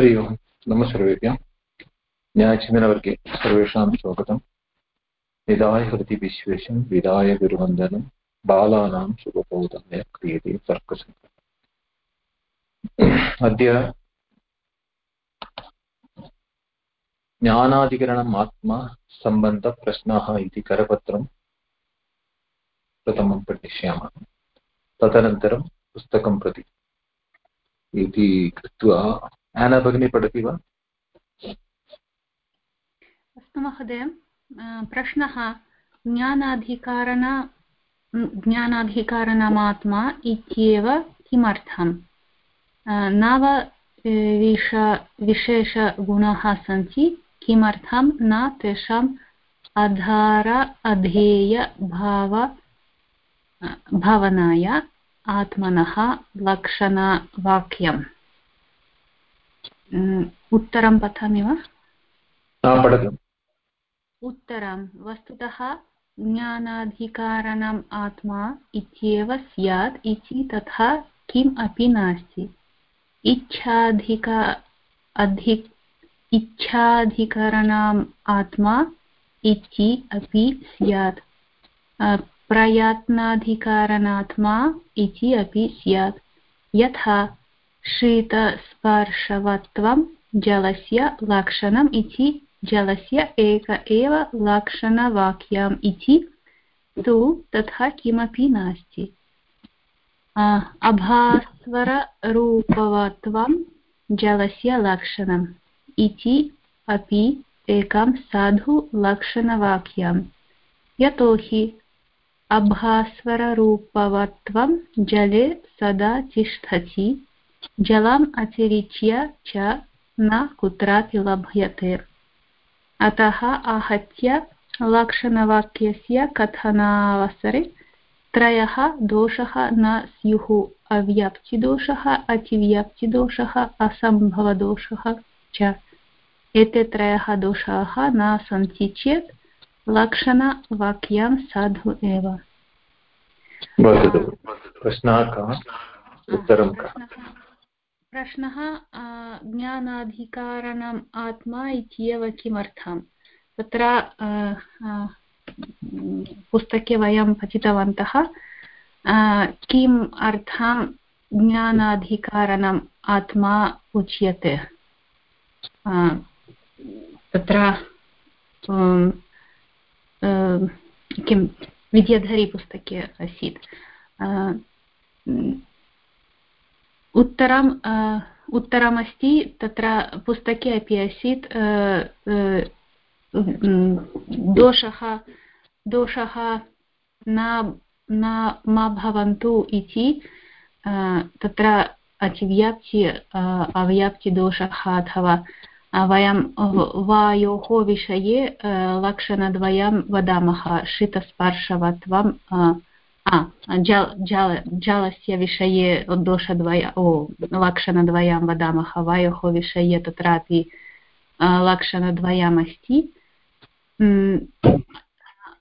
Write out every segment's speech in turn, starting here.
हरि ओम्। नमः सर्वेभ्यः। न्यायचिन्तनवर्गे सर्वेषां स्वागतम्। विदाय हृदि विश्वेशं, विदाय गुरुवन्दनं, बालानां शुभबोधाय क्रियते तर्कसङ्ग्रहः अद्य ज्ञानाधिकरणम् आत्मा सम्बन्धप्रश्नाः इति करपत्रं प्रथमं पठिष्यामः। तदनन्तरं पुस्तकं प्रति इति कृत्वा आना भगिनी पठति वा। अस्तु महोदय प्रश्नः ज्ञानाधिकारण ज्ञानाधिकारणमात्मा इत्येव किमर्थं नव विश विशेषगुणाः सन्ति, किमर्थं न तेषाम् आधार अधेयभाव भावनाय आत्मनः लक्षणवाक्यम्? उत्तरं पठामि वा? उत्तरं। वस्तुतः ज्ञानाधिकारणम् आत्मा इत्येव स्यात् इति तथा किम् अपि नास्ति। इच्छाधिका अधि इच्छाधिकरणम् आत्मा इति अपि स्यात्। प्रयत्नाधिकारणात्मा इति अपि स्यात्। यथा शीतस्पर्शवत्वं जलस्य लक्षणम् इति जलस्य एक एव लक्षणवाक्यम् इति तु तथा किमपि नास्ति अभास्वररूपवत्वं जलस्य लक्षणम् इति अपि एकं साधुलक्षणवाक्यं यतोहि अभास्वररूपवत्वं जले सदा तिष्ठति जलम् अतिरिच्य च न कुत्रापि लभ्यते अतः आहत्य लक्षणवाक्यस्य कथनावसरे त्रयः दोषः न स्युः अव्याप्तिदोषः अतिव्याप्तिदोषः असम्भवदोषः च एते त्रयः दोषाः न सन्ति चेत् लक्षणवाक्यं साधु एव प्रश्नः कः उत्तरं कः प्रश्नः ज्ञानाधिकारणम् आत्मा इत्येव किमर्थं तत्र पुस्तके वयं पठितवन्तः किम् अर्थं ज्ञानाधिकारणम् आत्मा उच्यते? तत्र किं विद्याधरीपुस्तके आसीत्। उत्तरम् उत्तरमस्ति, तत्र पुस्तके अपि आसीत् दोषः दोषः न न मा भवन्तु इति तत्र अतिव्याप्ति अव्याप्तिदोषः अथवा वयं वायोः विषये लक्षणद्वयं वदामः शीतस्पर्शवत्वं जलस्य विषये दोषद्वय ओ लक्षणद्वयं वदामः वायोः विषये तत्रापि लक्षणद्वयमस्ति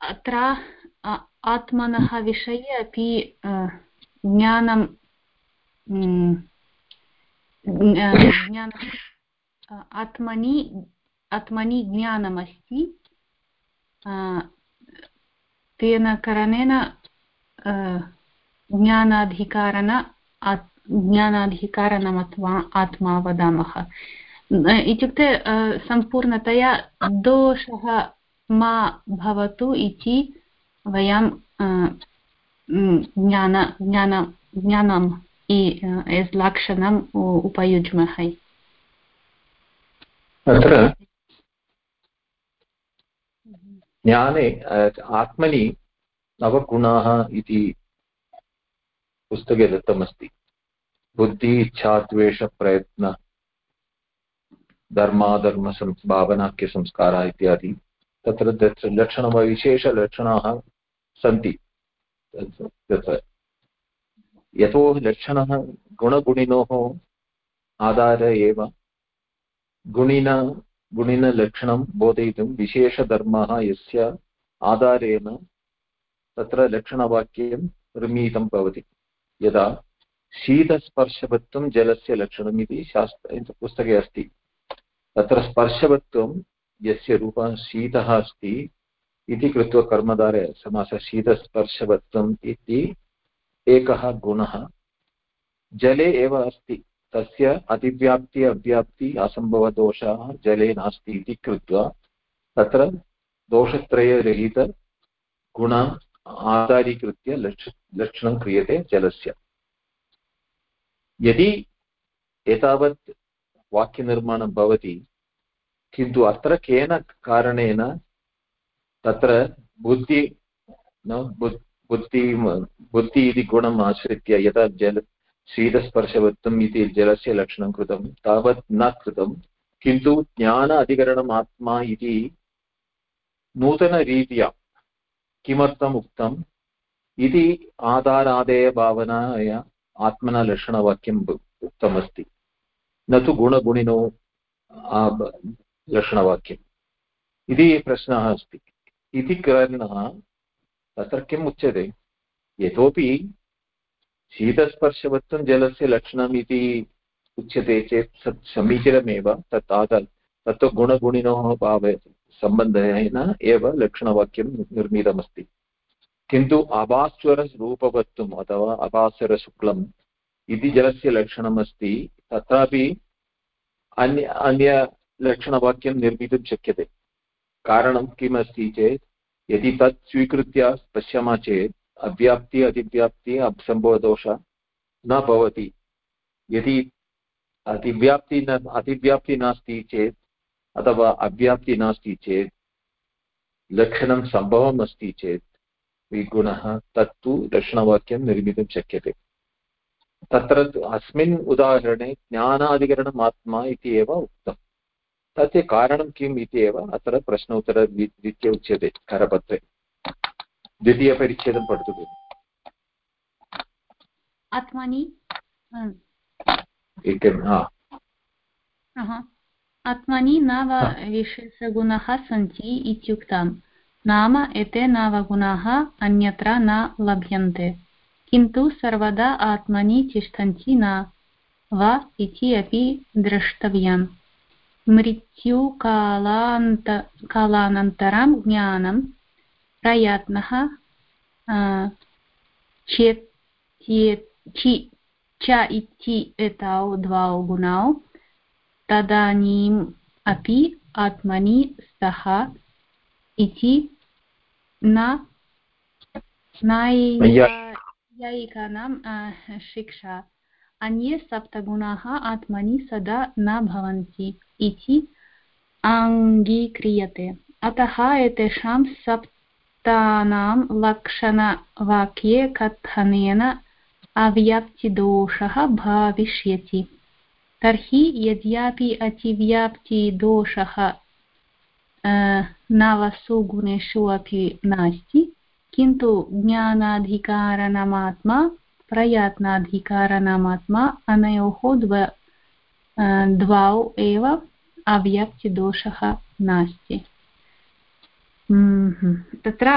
अत्र आत्मनः विषये अपि ज्ञानं ज्ञान आत्मनि आत्मनि ज्ञानमस्ति तेन कारणेन ज्ञानाधिकारण ज्ञानाधिकारणमत्वा आत्मा वदामः इत्युक्ते सम्पूर्णतया दोषः मा भवतु इति वयं ज्ञान ज्ञान ज्ञानम् एस् लक्षणम् उपयुज्मः अत्र ज्ञाने आत्मनि नवगुणाः इति पुस्तके दत्तमस्ति। बुद्धि इच्छाद्वेषप्रयत्न धर्माधर्मभावनाख्यसंस्कारः इत्यादि। तत्र लक्षणं विशेषलक्षणाः सन्ति। तत्र यतो लक्षणः गुणगुणिनोः आधारे एव। गुणिन, गुणिनलक्षणं बोधयितुं विशेषधर्मः यस्य आधारेण तत्र लक्षणवाक्यं निर्मितं भवति। यदा शीतस्पर्शवत्वं जलस्य लक्षणम् इति शास्त्र पुस्तके अस्ति, तत्र स्पर्शवत्वं यस्य रूपः शीतः अस्ति इति कृत्वा कर्मधारे समासः शीतस्पर्शवत्वम् इति एकः गुणः। जले एव अस्ति, तस्य अतिव्याप्ति, अव्याप्ति, असम्भवदोषाः जले नास्ति इति कृत्वा तत्र दोषत्रयरहितगुण आधारीकृत्य लक्ष, लक्षणं क्रियते जलस्य। यदि एतावत् वाक्यनिर्माणं भवति, किन्तु अत्र केन कारणेन तत्र बुद्धि, न बुद्धि बुद्धि इति गुणम् आश्रित्य यदा जल शीतस्पर्शवत्वम् इति जलस्य लक्षणं कृतं, तावत् न कृतं, किन्तु ज्ञान अधिकरणम् आत्मा इति नूतनरीत्या किमर्थम् उक्तम् इति आधारादेयभावनाया आत्मना लक्षणवाक्यम् उक्तमस्ति। न तु गुणगुणिनो लक्षणवाक्यम्। इति प्रश्नः अस्ति। इति कारणः तत्र किम् उच्यते? यतोपि शीतस्पर्शवत्वं जलस्य लक्षणम् इति उच्यते चेत् तत् समीचीनमेव, तत् आधार तत्तु गुणगुणिनोः भावे सम्बन्धेन एव लक्षणवाक्यं निर्मितमस्ति किन्तु अभास्वररूपवत्वम् अथवा अभास्वरशुक्लम् इति जलस्य लक्षणम् अस्ति तत्रापि अन्य, अन्यलक्षणवाक्यं निर्मितुं शक्यते। कारणं किम् अस्ति चेत्, यदि तत् स्वीकृत्य पश्यामः चेत्, अव्याप्ति, अतिव्याप्ति अपसम्भवदोष न भवति। यदि अतिव्याप्ति न, अतिव्याप्ति नास्ति चेत् अथवा अव्याप्ति नास्ति चेत् लक्षणं सम्भवम् अस्ति चेत् विगुणः तत्तु दर्शनवाक्यं निर्मितुं शक्यते। तत्र अस्मिन् उदाहरणे ज्ञानाधिकरणम् आत्मा इति एव उक्तं। तस्य कारणं किम् इति एव अत्र प्रश्नोत्तररीत्या उच्यते करपत्रे। द्वितीयपरिच्छेदं पठतु आत्मनि एकं आत्मनि नव विशेषगुणाः सन्ति इत्युक्तम् नाम एते नवगुणाः अन्यत्र न लभ्यन्ते किन्तु सर्वदा आत्मनि तिष्ठन्ति न वा इति अपि द्रष्टव्यम् मृत्युकालान्त कालानन्तरं ज्ञानं प्रयत्नः च इति एतौ द्वौ गुणौ तदानीम् अपि आत्मनि स्तः इति न नैयायिकानां शिक्षा। अन्ये सप्तगुणाः आत्मनि सदा न भवन्ति इति अङ्गीक्रियते अतः एतेषां सप्तानां लक्षणवाक्ये कथनेन अव्याप्तिदोषः भविष्यति। तर्हि यद्यापि अतिव्याप्तिदोषः नवसु गुणेषु अपि नास्ति, किन्तु ज्ञानाधिकारणमात्मा, प्रयत्नाधिकारणमात्मा अनयोः द्व द्वौ एव अव्याप्तिदोषः नास्ति। तत्र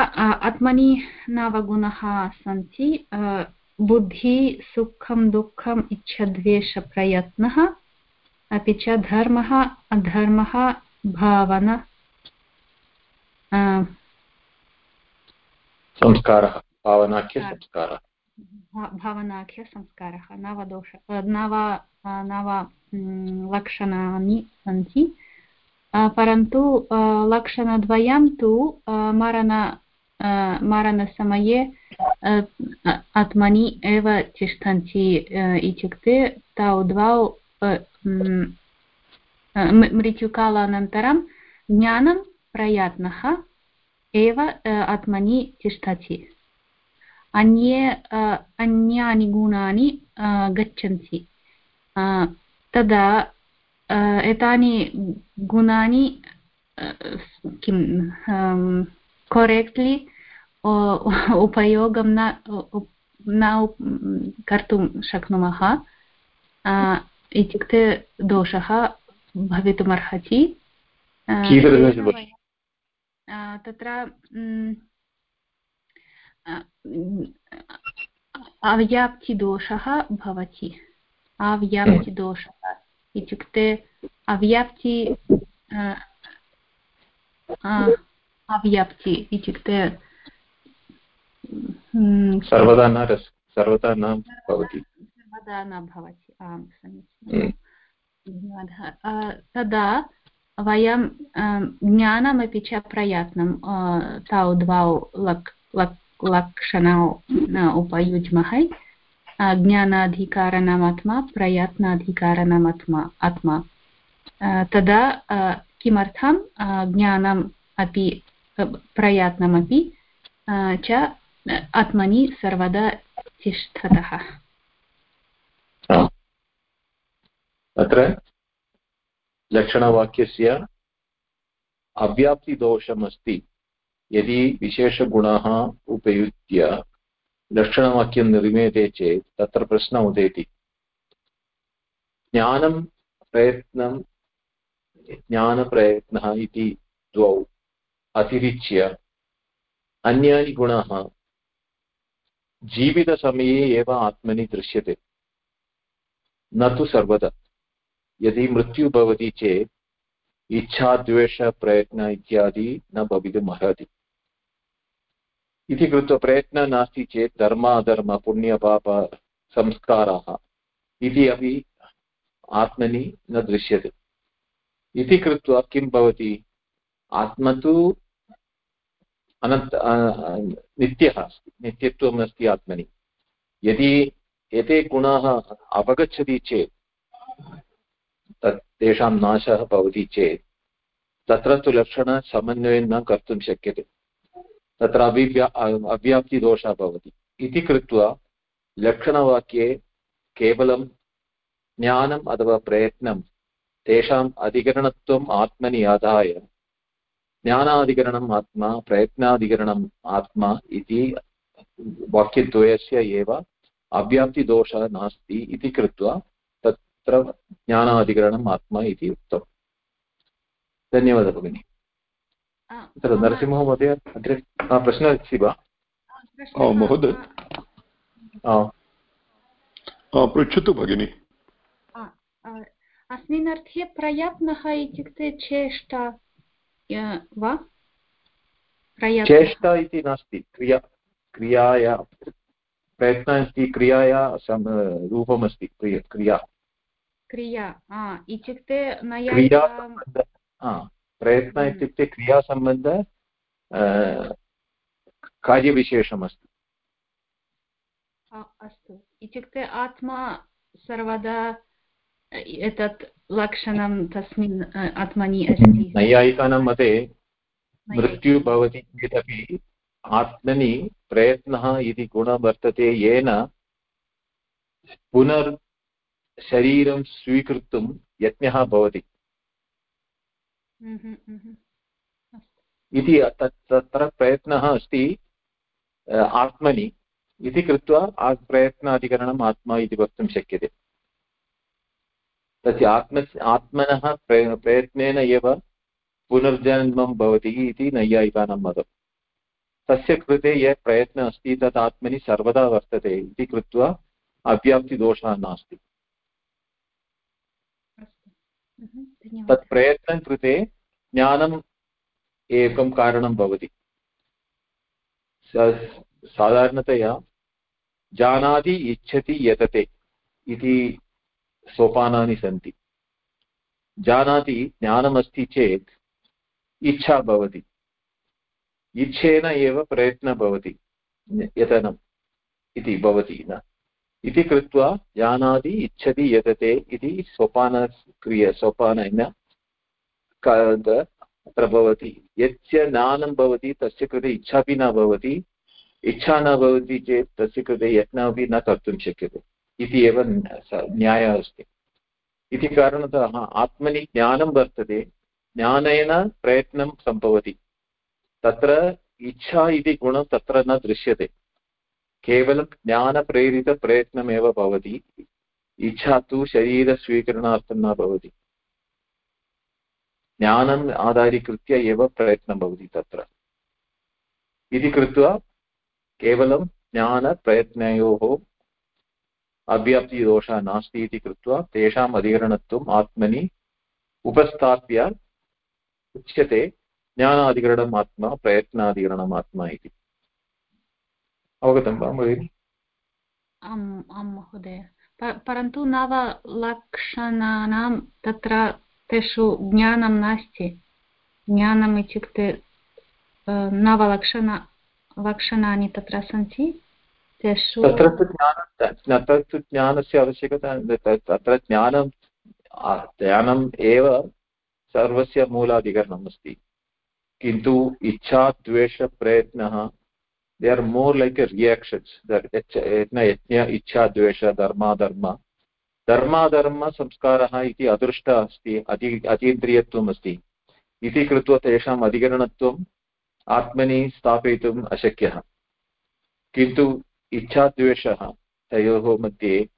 आत्मनि नवगुणः सन्ति बुद्धि सुखं दुःखम् इच्छद्वेषप्रयत्नः अपि च धर्मः अधर्मः भावना संस्कारः भावनाख्यसंस्कारः भावनाख्यसंस्कारः नवदोष नव नव लक्षणानि सन्ति। परन्तु लक्षणद्वयं तु मरण मरणसमये आत्मनि एव तिष्ठन्ति इत्युक्ते तौ द्वौ मृत्युकालानन्तरं ज्ञानं प्रयत्नः एव आत्मनि तिष्ठति अन्ये अन्यानि गुणानि गच्छन्ति तदा एतानि गुणानि किं करेक्ट्लि उपयोगं न न कर्तुं शक्नुमः इत्युक्ते दोषः भवितुमर्हति। तत्र अव्याप्तिदोषः भवति। अव्याप्तिदोषः इत्युक्ते अव्याप्ति अव्याप्ति इत्युक्ते सर्वदा न सर्वदा न भवति। सर्वदा न भवति आं समीचीनं धन्यवादः तदा वयं ज्ञानमपि च प्रयत्नं तौ द्वौ लक् लक् लक्षणौ उपयुज्मः ज्ञानाधिकारणमात्मा प्रयत्नाधिकारणमात्मा आत्मा तदा किमर्थं ज्ञानम् अपि प्रयत्नमपि च आत्मनि सर्वदा तिष्ठतः अत्र लक्षणवाक्यस्य अव्याप्तिदोषमस्ति। यदि विशेषगुणाः उपयुज्य लक्षणवाक्यं निर्मीयते चेत् तत्र प्रश्नः उदेति। ज्ञानं प्रयत्नं, ज्ञानप्रयत्नः इति द्वौ अतिरिच्य अन्यानि गुणाः जीवितसमये एव आत्मनि दृश्यते। न तु सर्वदा। यदि मृत्युः भवति चेत् इच्छा द्वेषप्रयत्न इत्यादि न भवितुम् अर्हति। इति कृत्वा प्रयत्नः नास्ति चेत् धर्म अधर्म पुण्यपाप, संस्काराः इति अपि आत्मनि न दृश्यते। इति कृत्वा किं भवति? आत्मा तु अनन्त नित्यः अस्ति, नित्यत्वम् अस्ति आत्मनि। यदि एते गुणाः अवगच्छति चेत् तत् तेषां नाशः भवति चेत् तत्र तु लक्षणसमन्वयं न कर्तुं शक्यते। तत्र अविव्या अव्याप्तिदोषः भवति। इति कृत्वा लक्षणवाक्ये केवलं ज्ञानम् अथवा प्रयत्नं, तेषाम् अधिकरणत्वम् आत्मनि आदाय ज्ञानाधिकरणम् आत्मा, प्रयत्नाधिकरणम् आत्मा इति वाक्यद्वयस्य एव अव्याप्तिदोषः नास्ति इति कृत्वा तत्र ज्ञानाधिकरणम् आत्मा इति उक्तम्। धन्यवादः भगिनि। तत्र नरसिंहमहोदय अग्रे प्रश्नः अस्ति वा? महोदय। पृच्छतु भगिनि। अस्मिन् अर्थे प्रयत्नः इत्युक्ते चेष्टा वा? चेष्टा इति नास्ति क्रिया क्रियाया प्रयत्नः अस्ति क्रियाया रूपमस्ति क्रिया। क्रिया इत्युक्ते प्रयत्नः हम्म। इत्युक्ते क्रियासम्बन्ध कार्यविशेषमस्ति। अस्तु। इत्युक्ते आत्मा सर्वदा एतत् लक्षणं तस्मिन् आत्मनि अस्ति। नैयायिकानां मते मृत्युः भवति चेदपि आत्मनि प्रयत्नः इति गुणः वर्तते येन पुनर् शरीरं स्वीकर्तुं यत्नः भवति। हम्म, हम्म, इति तत्र प्रयत्नः अस्ति आत्मनि। इति कृत्वा प्रयत्नाधिकरणम् आत्मा इति वक्तुं शक्यते। तस्य आत्म आत्मनः प्रयत्नेन एव पुनर्जन्मं भवति इति नैयायिकानां मतं। तस्य कृते यः प्रयत्नः अस्ति तत् आत्मनि सर्वदा वर्तते इति कृत्वा अव्याप्तिदोषः नास्ति। तत् प्रयत्नं कृते ज्ञानम् एकं कारणं भवति। साधारणतया जानाति, इच्छति, यतते इति सोपानानि सन्ति। जानाति ज्ञानमस्ति चेत् इच्छा भवति। इच्छेन एव प्रयत्नः भवति। यतनम् इति भवति न। इति कृत्वा जानाति इच्छति यतते इति सोपानक्रिय सोपानेन अत्र भवति। यच्च ज्ञानं भवति, तस्य कृते इच्छापि न भवति। इच्छा न भवति चेत् तस्य कृते यत्नमपि न कर्तुं शक्यते। इति एव न्यायः अस्ति। इति कारणतः आत्मनि ज्ञानं वर्तते, ज्ञानेन प्रयत्नं सम्भवति। तत्र इच्छा इति गुणं तत्र न दृश्यते। केवलं ज्ञानप्रेरितप्रयत्नमेव भवति। इच्छा तु शरीरस्वीकरणार्थं न भवति। ज्ञानम् आधारीकृत्य एव प्रयत्नं भवति तत्र। इति कृत्वा केवलं ज्ञानप्रयत्नयोः अव्याप्तिदोषः नास्ति इति कृत्वा तेषाम् अधिकरणत्वम् आत्मनि उपस्थाप्य उच्यते। ज्ञानाधिकरणम् आत्मा, प्रयत्नाधिकरणम् इति। अवगतं वा भगिनि आम् आं महोदय परन्तु नवलक्षणानां तत्र तेषु ज्ञानं नास्ति ज्ञानम् इत्युक्ते नवलक्षण लक्षणानि तत्र सन्ति तेषु तत्र तु ज्ञानं तत्र तु ज्ञानस्य आवश्यकता तत्र ज्ञानं ज्ञानम् एव सर्वस्य मूलाधिकरणम् अस्ति किन्तु इच्छा द्वेषप्रयत्नः they are more like a reactions that yajna yajna ichha dvesha dharma dharma dharma dharma धर्माधर्मसंस्कारः इति अदृष्ट अस्ति अति अतीन्द्रियत्वम् अस्ति इति कृत्वा तेषाम् अधिकरणत्वम् आत्मनि स्थापयितुम् अशक्यः किन्तु इच्छाद्वेषः तयोः मध्ये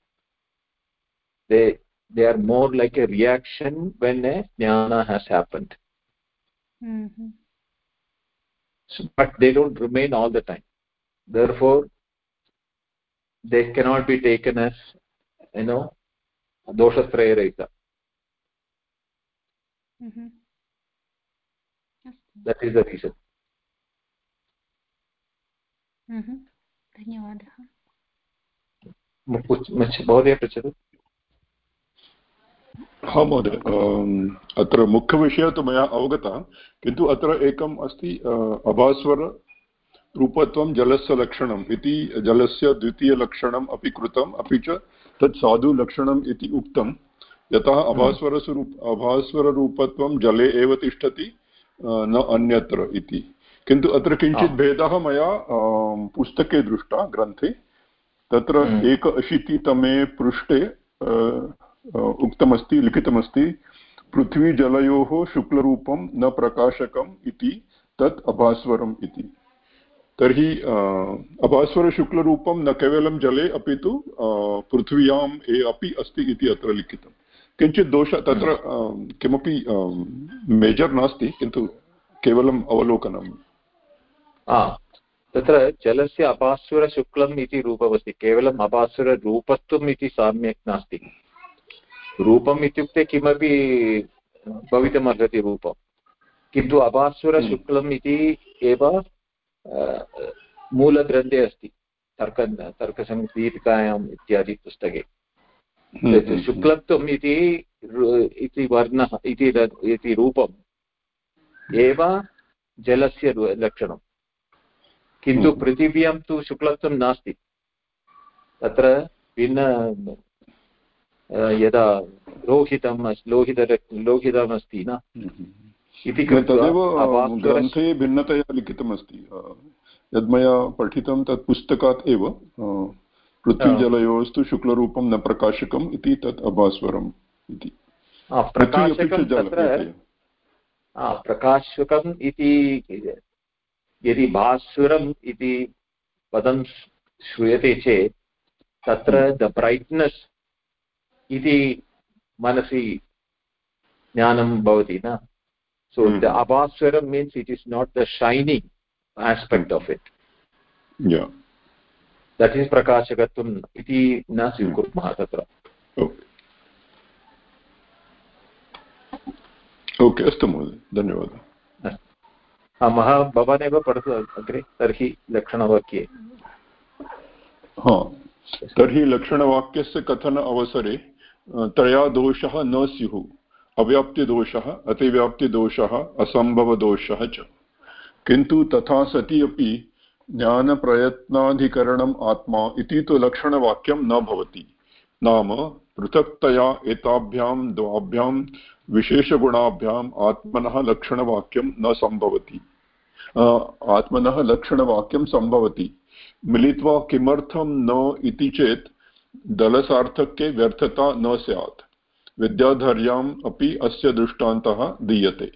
they they are more like a reaction when a jnana has happened mm -hmm. so, but they don't remain all the time therefore they cannot be taken as you know दोषत्रयरहित that is the reason. धन्यवादः महोदय पृच्छतु हा महोदय अत्र मुख्यविषयः तु मया अवगतः किन्तु अत्र एकम् अस्ति अभास्वर रूपत्वं जलस्य लक्षणम् इति जलस्य द्वितीयलक्षणम् अपि कृतम् अपि च तत् साधुलक्षणम् इति उक्तं यतः अभास्वरस्वरूप अभास्वररूपत्वं जले एव तिष्ठति न अन्यत्र इति। किन्तु अत्र किञ्चित् भेदः मया पुस्तके दृष्टा ग्रन्थे। तत्र हम्म। एक अशीतितमे पृष्ठे उक्तमस्ति लिखितमस्ति पृथ्वीजलयोः शुक्लरूपं न प्रकाशकम् इति तत् अभास्वरम् इति। तर्हि अभास्वरशुक्लरूपं न केवलं जले अपि तु पृथ्व्याम् ए अपि अस्ति इति अत्र लिखितं। किञ्चित् दोषः, तत्र किमपि मेजर् नास्ति, किन्तु केवलम् अवलोकनम् तत्र जलस्य अपास्वरशुक्लम् इति रूपमस्ति, केवलम् अपास्वररूपत्वम् इति सम्यक् नास्ति। रूपम् इत्युक्ते किमपि भवितुमर्हति रूपं, किन्तु अपास्वरशुक्लम् इति एव मूलग्रन्थे अस्ति। तर्क तर्कसङ्गीतिकायाम् इत्यादि पुस्तके। हम्म, हम्म, शुक्लत्वम् इति इति वर्णः इति रूपम् एव जलस्य लक्षणं। किन्तु हम्म। पृथिव्यां तु शुक्लत्वं नास्ति। तत्र भिन्न यदा लोहितं लोहित लोहितमस्ति न? इति तदेव ग्रन्थे भिन्नतया लिखितमस्ति। यद् मया पठितं तत् पुस्तकात् एव पृथ्वीजलयोस्तु शुक्लरूपं न प्रकाशकम् इति तत् अभास्वरम् इति। प्रकाशकम् इति यदि भास्वरम् इति पदं श्रूयते चेत् तत्र द ब्रैट्नेस् इति मनसि ज्ञानं भवति न? So mm -hmm. the abhaswaram means it is not the shining aspect of it yeah that is prakashakatvam iti na स्वीकुर्मः तत्र ओके अस्तु महोदय धन्यवादः मह भवान् एव पठतु अग्रे तर्हि लक्षणवाक्ये हा तर्हि लक्षणवाक्यस्य कथन अवसरे त्रया दोषः न स्युः अव्याप्तिदोषः, अतिव्याप्तिदोषः, असम्भवदोषः च। किन्तु तथा सति अपि ज्ञानप्रयत्नाधिकरणम् आत्मा इति तु लक्षणवाक्यं न भवति। नाम पृथक्तया एताभ्यां, द्वाभ्यां, विशेषगुणाभ्याम् आत्मनः लक्षणवाक्यं न सम्भवति। आत्मनः लक्षणवाक्यं सम्भवति। मिलित्वा किमर्थं न इति चेत् दलसार्थक्ये व्यर्थता न स्यात्। विद्याधर्याम् अपि अस्य दृष्टान्तः दीयते।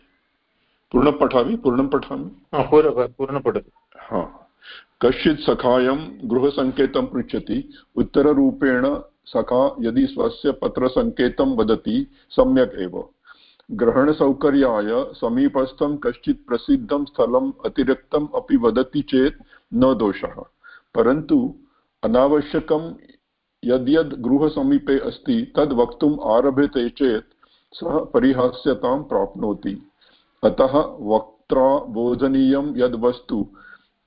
पूर्णं पठामि? पूर्णं पठामि पूर्णं पठतु। हा। कश्चित् सखायं गृहसङ्केतं पृच्छति उत्तररूपेण सखा यदि स्वस्य पत्रसङ्केतं वदति सम्यक् एव। ग्रहणसौकर्याय समीपस्थं कश्चित् प्रसिद्धं स्थलम् अतिरिक्तम् अपि वदति चेत् न दोषः। परन्तु अनावश्यकं यद्यद् गृहसमीपे अस्ति, तद् वक्तुम् आरभ्यते चेत् सः परिहास्यतां प्राप्नोति। अतः वक्त्रा बोधनीयं यद् वस्तु,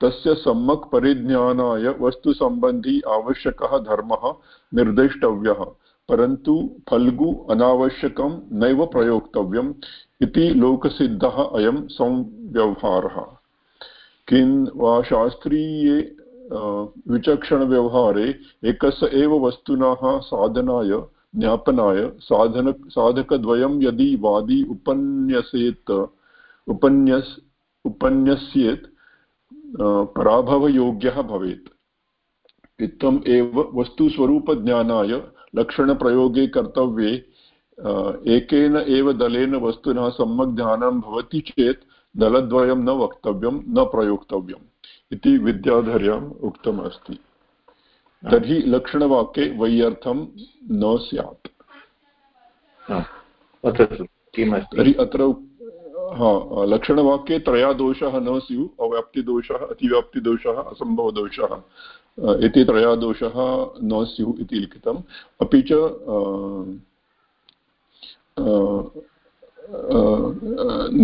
तस्य सम्यक् परिज्ञानाय वस्तुसम्बन्धी आवश्यकः धर्मः निर्देष्टव्यः, परन्तु फल्गु अनावश्यकं नैव प्रयोक्तव्यम् इति लोकसिद्धः अयं संव्यवहारः। किं वा शास्त्रीये विचक्षणव्यवहारे एकस्य एव वस्तुनः साधनाय, ज्ञापनाय, साधन, साधकद्वयं यदि वादी उपन्यसेत्, उपन्यस्, उपन्यस्येत् पराभवयोग्यः भवेत्। इत्थम् एव वस्तुस्वरूपज्ञानाय लक्षणप्रयोगे कर्तव्ये एकेन एव दलेन वस्तुनः सम्यक् ज्ञानं भवति चेत् दलद्वयं न वक्तव्यं, न प्रयोक्तव्यम्। इति विद्याधर्याम् उक्तम् अस्ति तर्हि लक्षणवाक्ये वैयर्थं न स्यात्। तर्हि अत्र हा लक्षणवाक्ये त्रया दोषाः न स्युः अव्याप्तिदोषः अतिव्याप्तिदोषः असम्भवदोषः इति त्रया दोषाः न स्युः इति लिखितम्। अपि च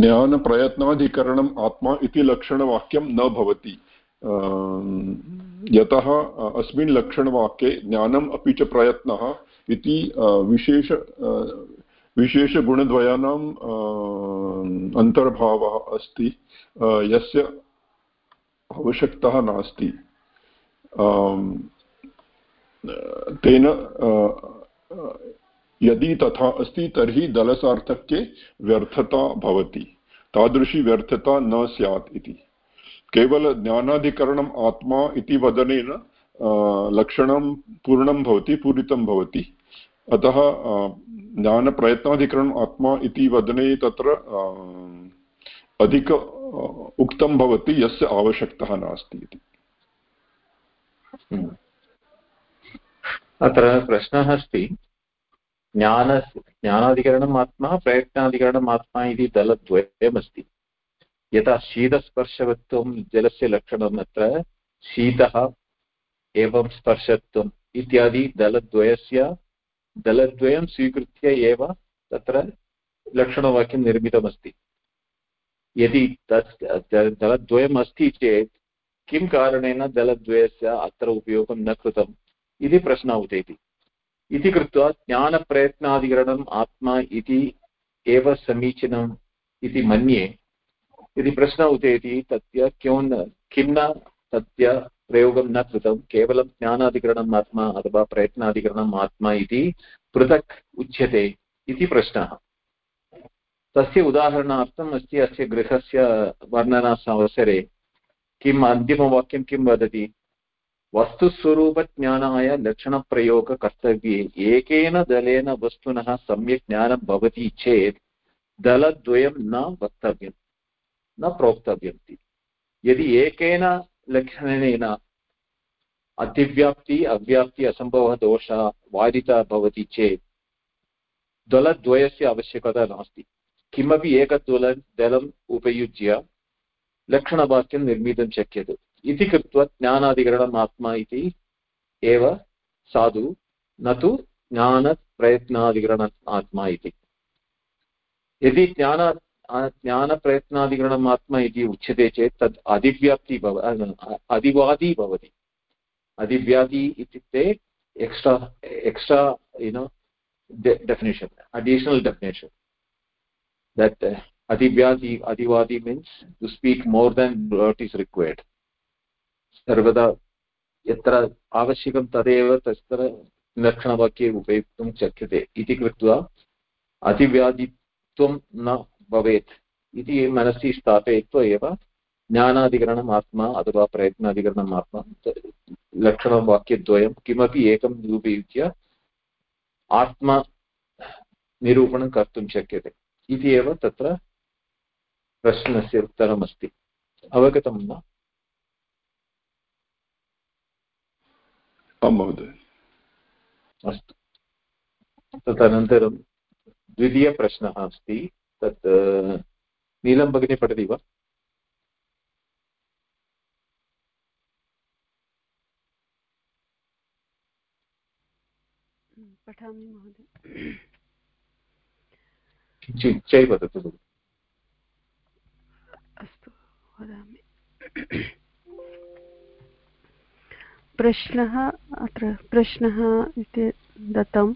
ज्ञानप्रयत्नाधिकरणम् आत्मा इति लक्षणवाक्यं न भवति। यतः अस्मिन् लक्षणवाक्ये ज्ञानम् अपि च प्रयत्नः इति विशेष विशेषगुणद्वयानाम् अन्तर्भावः अस्ति यस्य आवश्यकता नास्ति। तेन यदि तथा अस्ति, तर्हि दलसार्थक्ये व्यर्थता भवति। तादृशी व्यर्थता न स्यात् इति। केवलज्ञानाधिकरणम् आत्मा इति वदनेन लक्षणं पूर्णं भवति, पूरितं भवति। अतः ज्ञानप्रयत्नाधिकरणम् आत्मा इति वदने तत्र अधिक उक्तं भवति, यस्य आवश्यकता नास्ति इति। हम्म। अत्र प्रश्नः अस्ति ज्ञान ज्ञानाधिकरणम् आत्मा, प्रयत्नाधिकरणम् आत्मा इति दलद्वयमस्ति। यथा शीतस्पर्शवत्वं जलस्य लक्षणम् अत्र, शीतः एवं स्पर्शत्वम् इत्यादि दलद्वयस्य, दलद्वयं स्वीकृत्य एव तत्र लक्षणवाक्यं निर्मितमस्ति। यदि तत् दलद्वयम् अस्ति चेत् किं कारणेन दलद्वयस्य अत्र उपयोगं न कृतम् इति प्रश्नः उदेति। इति कृत्वा ज्ञानप्रयत्नाधिकरणम् आत्मा इति एव समीचीनम् इति मन्ये यदि प्रश्नः उदेति तस्य क्यों किं न? तस्य प्रयोगं न कृतं। केवलं ज्ञानाधिकरणम् आत्मा अथवा प्रयत्नाधिकरणम् आत्मा इति पृथक् उच्यते इति प्रश्नः। तस्य उदाहरणार्थम् अस्ति, अस्य गृहस्य वर्णनावसरे किम् अन्तिमवाक्यं किं वदति? वस्तुस्वरूपज्ञानाय लक्षणप्रयोगकर्तव्ये एकेन दलेन वस्तुनः सम्यक् ज्ञानं भवति चेत् दलद्वयं न वक्तव्यं न प्रोक्तव्यम् यदि एकेन लक्षणेन अतिव्याप्ति, अव्याप्ति, असम्भवः, दोषः, वादितः भवति चेत् दलद्वयस्य आवश्यकता नास्ति। किमपि एकदल दलम् उपयुज्य लक्षणवाक्यं निर्मितुं शक्यते। इति कृत्वा ज्ञानाधिकरणम् आत्मा इति एव साधु, न तु ज्ञानप्रयत्नाधिकरण आत्मा इति। यदि ज्ञान ज्ञानप्रयत्नाधिकरणम् आत्मा इति उच्यते चेत् तत् अधिव्याप्ति भव अधिवादी भवति अधिव्याधि इत्युक्ते extra extra you know definition additional definition. That uh, adivyadi adivadi means to speak more than what is सर्वदा यत्र आवश्यकं तदेव तत्र लक्षणवाक्ये उपयोक्तुं शक्यते इति कृत्वा अतिव्याधित्वं न भवेत् इति मनसि स्थापयित्वा एव ज्ञानाधिकरणम् आत्मा अथवा प्रयत्नाधिकरणम् आत्मा लक्षणवाक्यद्वयं किमपि एकं निरूपयुज्य आत्मनिरूपणं कर्तुं शक्यते। इति एव तत्र प्रश्नस्य उत्तरमस्ति। अवगतं वा? आं महोदय। अस्तु। तदनन्तरं द्वितीयप्रश्नः अस्ति। तत् नीलं भगिनी पठति वा? पठामि महोदय। चै वदतु अस्तु वदामि। प्रश्नः अत्र प्रश्नः इति दत्तं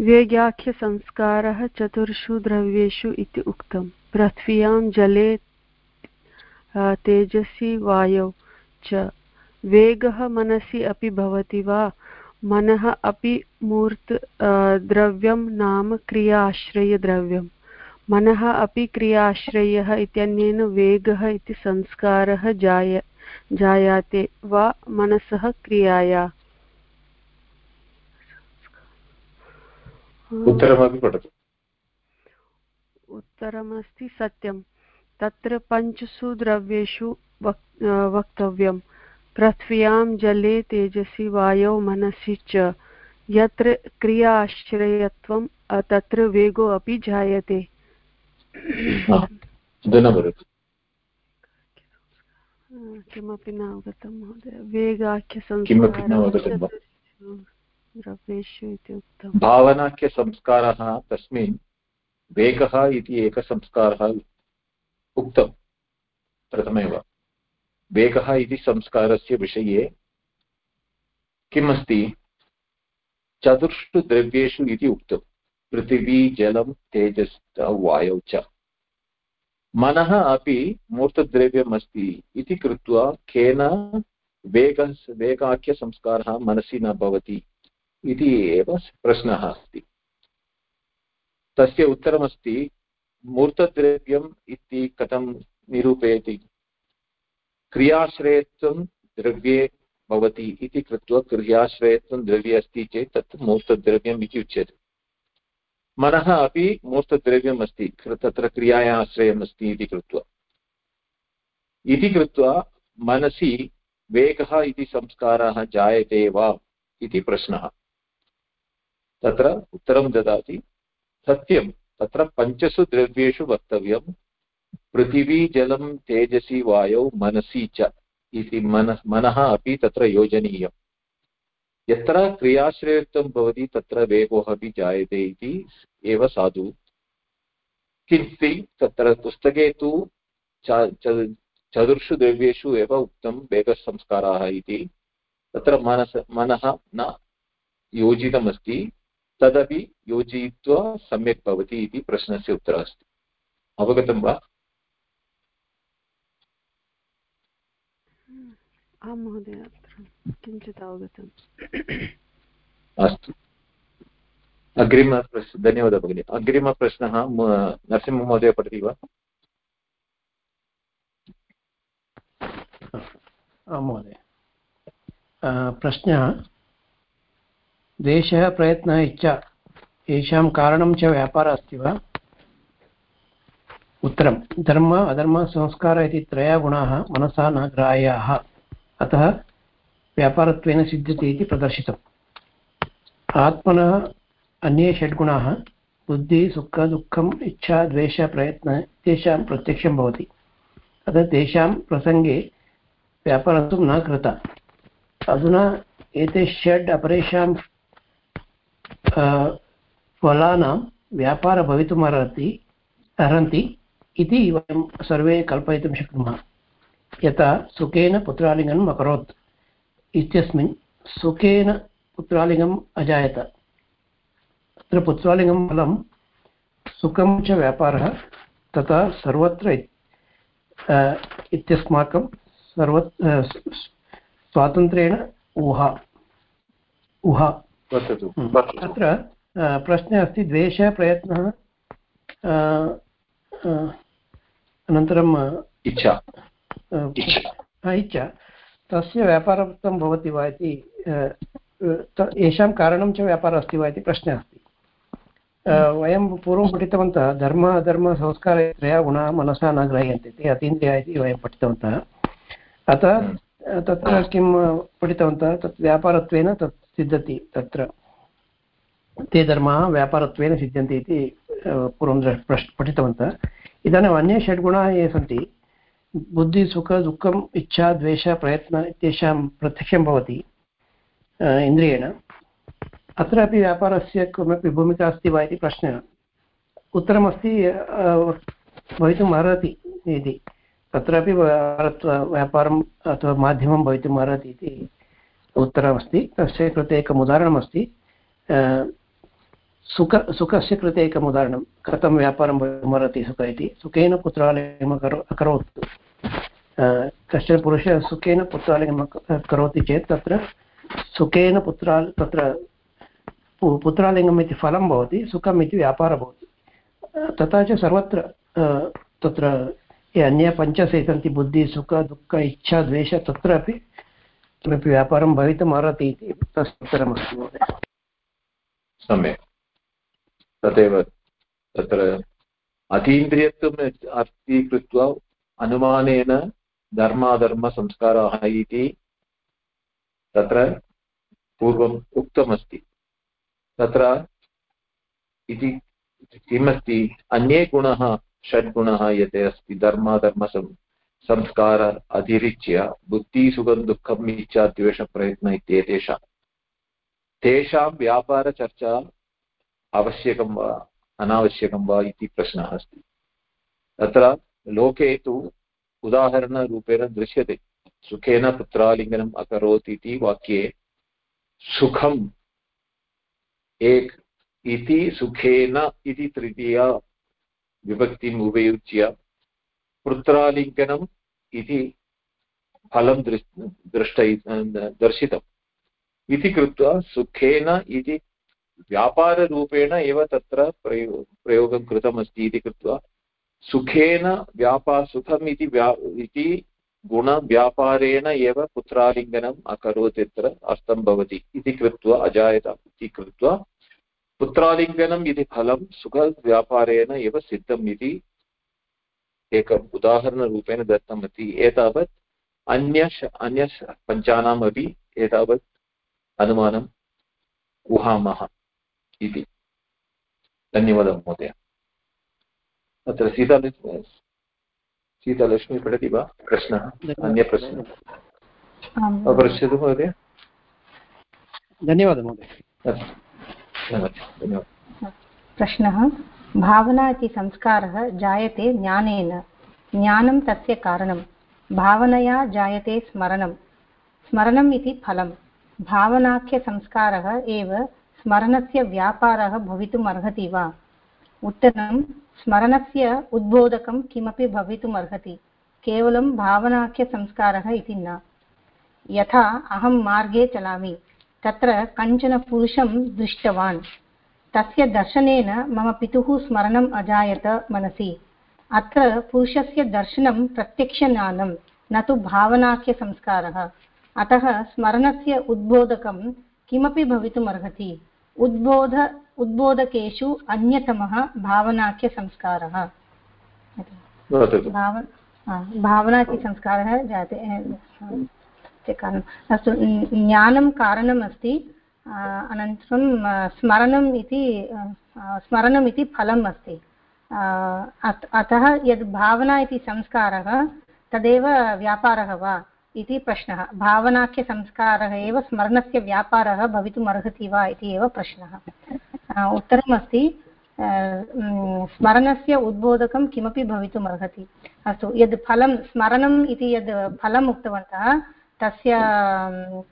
वेगाख्यसंस्कारः चतुर्षु द्रव्येषु इति उक्तं। पृथ्व्यां जले तेजसि, वायौ च। वेगः मनसि अपि भवति वा? मनः अपि मूर्त द्रव्यं नाम क्रियाश्रयद्रव्यं मनः अपि क्रियाश्रयः इत्यनेन वेगः इति संस्कारः जाय, जायते वा? मनसः क्रियाया। उत्तरमपि पठतु। उत्तरमस्ति सत्यं। तत्र पञ्चसु द्रव्येषु वक् वक्तव्यं। पृथ्व्यां जले तेजसि वायौ मनसि च। यत्र क्रियाश्रयत्वं तत्र वेगो अपि जायते। किमपि न अवगतं महोदय। वेगाख्यसंस्कारः द्रव्येषु इति उक्तं भावनाख्यसंस्कारः तस्मिन् वेगः इति एकः संस्कारः उक्तं प्रथमेव वेगः इति संस्कारस्य विषये किम् अस्ति? चतुर्षु द्रव्येषु इति उक्तं पृथिवी जलं तेजस् वायौ च। मनः अपि मूर्तद्रव्यम् अस्ति इति कृत्वा केन वेग, वेगाख्यसंस्कारः मनसि न भवति? इति एव प्रश्नः अस्ति। तस्य उत्तरमस्ति, मूर्तद्रव्यम् इति कथं निरूपयति? क्रियाश्रयत्वं द्रव्ये भवति इति कृत्वा क्रियाश्रयत्वं द्रव्ये अस्ति चेत् तत् मूर्तद्रव्यम् इति उच्यते। मनः अपि मूर्तद्रव्यम् अस्ति तत्र क्रियायाः आश्रयम् अस्ति इति कृत्वा। इति कृत्वा मनसि वेगः इति संस्कारः जायते वा इति प्रश्नः। तत्र उत्तरं ददाति। सत्यं, तत्र पञ्चसु द्रव्येषु वक्तव्यं, पृथिवी जलं तेजसि वायौ मनसि च इति मन, मनः अपि तत्र योजनीयम्। यत्र क्रियाश्रयत्वं भवति, तत्र वेगो अपि जायते इति एव साधु। किन्तु तत्र पुस्तके तु चतुर्षु द्रव्येषु एव उक्तं वेगसंस्काराः इति। तत्र मनस, मनः न योजितमस्ति। तदपि योजयित्वा सम्यक् भवति इति प्रश्नस्य उत्तरम् अस्ति। अवगतं वा? आं महोदय किञ्चित् अवगतम्। अस्तु। अग्रिमप्रश्न धन्यवादः भगिनि। अग्रिमप्रश्नः नरसिंहमहोदय पठति वा? महोदय। प्रश्नः देशः प्रयत्नः इच्छा। येषां कारणं च व्यापारः अस्ति वा? उत्तरं। धर्म अधर्मसंस्कार इति त्रयः गुणाः मनसा न ग्राह्याः। अतः व्यापारत्वेन सिद्ध्यते इति प्रदर्शितम्। आत्मनः अन्ये षड्गुणाः, बुद्धिः, सुख, दुःखम्, इच्छा, द्वेष, प्रयत्नः तेषां प्रत्यक्षं भवति। अतः तेषां प्रसङ्गे व्यापारः तु न कृता। अधुना एते षड् अपरेषां फलानां व्यापारः भवितुमर्हति, अर्हन्ति इति वयं सर्वे कल्पयितुं शक्नुमः। यथा सुखेन पुत्रालिङ्गनम् अकरोत् इत्यस्मिन् सुखेन पुत्रालिङ्गम् अजायत। अत्र पुत्रालिङ्गं फलं सुखं च व्यापारः तथा सर्वत्र इत्यस्माकं सर्व स्वातन्त्र्येण ऊहा। ऊहा। हम्म। अत्र प्रश्ने अस्ति द्वेषः प्रयत्नः अनन्तरं इच्छा। इच्छा। तस्य व्यापारवृत्तं भवति वा इति येषां कारणं च व्यापारः अस्ति वा इति प्रश्नः अस्ति। वयं पूर्वं पठितवन्तः धर्म अधर्मसंस्कार त्रयः गुणाः मनसा न ग्रह्यन्ते ते अतीन्द्रिया इति वयं पठितवन्तः। अतः तत्र किं पठितवन्तः तत् व्यापारत्वेन तत् सिद्ध्यति तत्र। ते धर्माः व्यापारत्वेन सिद्ध्यन्ति इति पूर्वं पठितवन्तः। इदानीम् अन्ये षड्गुणाः ये सन्ति, बुद्धिः, सुख इच्छा, द्वेष, प्रयत्न इत्येषां प्रत्यक्षं भवति इन्द्रियेण। अत्रापि व्यापारस्य किमपि भूमिका अस्ति वा इति प्रश्नः। उत्तरमस्ति भवितुम् अर्हति इति। तत्रापि व्यापारम् अथवा माध्यमं भवितुम् अर्हति इति उत्तरमस्ति, तस्य कृते एकम् उदाहरणमस्ति सुख, सुखस्य कृते एकम् उदाहरणं, कथं व्यापारं भवितुमर्हति सुख इति, सुखेन पुत्रालयम् अकरोत्। कश्चन पुरुषः सुखेन पुत्रालयं करोति चेत् तत्र सुखेन पुत्रा तत्र पुत्रालिङ्गम् इति फलं भवति, सुखम् इति व्यापारः भवति। तथा च सर्वत्र तत्र ये अन्ये पञ्चसे सन्ति, बुद्धिः, सुख, दुःख, इच्छा, द्वेष, तत्रापि किमपि व्यापारं भवितुम् अर्हति इति तस्य उत्तरमस्ति महोदय। सम्यक्। तदेव तत्र अतीन्द्रियत्वम् अस्ति कृत्वा अनुमानेन धर्माधर्मसंस्काराः इति तत्र पूर्वम् उक्तमस्ति। तत्र इति किमस्ति? अन्ये गुणः षड्गुणः यत् अस्ति, धर्माधर्मसं संस्कार अतिरिच्य बुद्धिसुखं दुःखम् इच्छा द्वेषप्रयत्न इत्येतेषां। तेषां व्यापारचर्चा आवश्यकं वा, अनावश्यकं वा इति प्रश्नः अस्ति। तत्र लोके तु उदाहरणरूपेण दृश्यते। सुखेन पुत्रालिङ्गनम् अकरोत् इति वाक्ये सुखम् एक इति सुखेन इति तृतीया विभक्तिम् उपयुज्य पुत्रालिङ्गनम् इति फलं दृष्ट दर्शितम्। इति कृत्वा सुखेन इति व्यापाररूपेण एव तत्र प्रयो, प्रयोगं कृतमस्ति इति कृत्वा सुखेन व्यापा सुखम् इति व्या, इति गुणव्यापारेण एव पुत्रालिङ्गनम् अकरोत् यत्र अर्थं भवति। इति कृत्वा अजायत, इति कृत्वा पुत्रालिङ्गनम् इति फलं सुखव्यापारेण एव सिद्धम् इति एकम् उदाहरणरूपेण दत्तमस्ति एतावत् अन्य अन्य पञ्चानामपि एतावत् अनुमानम् उहामः इति। धन्यवादः महोदय। अत्र सीता सीतालक्ष्मी पठति वा? प्रश्नः? अन्यप्रश्नः पृच्छतु महोदय? धन्यवादः महोदय। धन्यवादः। प्रश्नः? भावना इति संस्कारः जायते ज्ञानेन। ज्ञानं तस्य कारणं। भावनया जायते स्मरणं। स्मरणम् इति फलं भावनाख्यसंस्कारः एव स्मरणस्य व्यापारः भवितुम् अर्हति वा? उत्तरं स्मरणस्य उद्बोधकं किमपि भवितुम् अर्हति केवलं भावनाख्यसंस्कारः इति न। यथा, अहं मार्गे चलामि, तत्र कञ्चन पुरुषं दृष्टवान्। तस्य दर्शनेन मम पितुः स्मरणम् अजायत मनसि। अत्र पुरुषस्य दर्शनं प्रत्यक्षज्ञानं न तु भावनाख्यसंस्कारः अतः स्मरणस्य उद्बोधकं किमपि भवितुमर्हति। उद्बोध उद्बोधकेषु अन्यतमः भावनाख्यसंस्कारः भावना इति संस्कारः जाते कारणम् अस्तु ज्ञानं कारणम् अस्ति अनन्तरं स्मरणम् इति स्मरणम् इति फलम् अस्ति। अतः यद् भावना इति संस्कारः, तदेव व्यापारः वा इति प्रश्नः। भावनाख्यसंस्कारः एव स्मरणस्य व्यापारः भवितुम् अर्हति वा इति एव प्रश्नः। उत्तरमस्ति स्मरणस्य उद्बोधकं किमपि भवितुम् अर्हति अस्तु, यद् फलं, स्मरणम् इति यद् फलम् उक्तवन्तः तस्य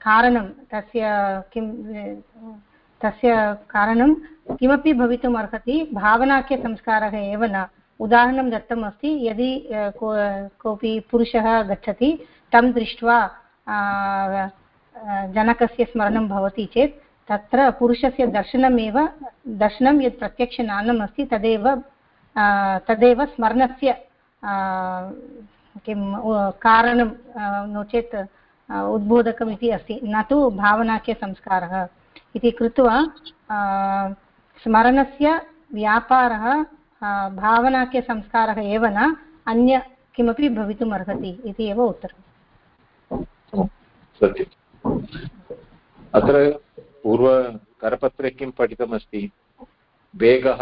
कारणं, तस्य किं तस्य कारणं किमपि भवितुम् अर्हति भावनाख्यसंस्कारः एव न। उदाहरणं दत्तमस्ति, यदि को, कोऽपि पुरुषः गच्छति, तं दृष्ट्वा जनकस्य स्मरणं भवति चेत्, तत्र पुरुषस्य दर्शनमेव, दर्शनं यत् प्रत्यक्षज्ञानम् अस्ति, तदेव तदेव स्मरणस्य किं कारणं नो चेत् उद्बोधकम् इति अस्ति। न तु भावनाख्यसंस्कारः इति कृत्वा स्मरणस्य व्यापारः भावनाख्यसंस्कारः एव न, अन्य किमपि भवितुम् अर्हति इति एव उत्तरम्। अत्र पूर्वकरपत्रे किं पठितमस्ति? वेगः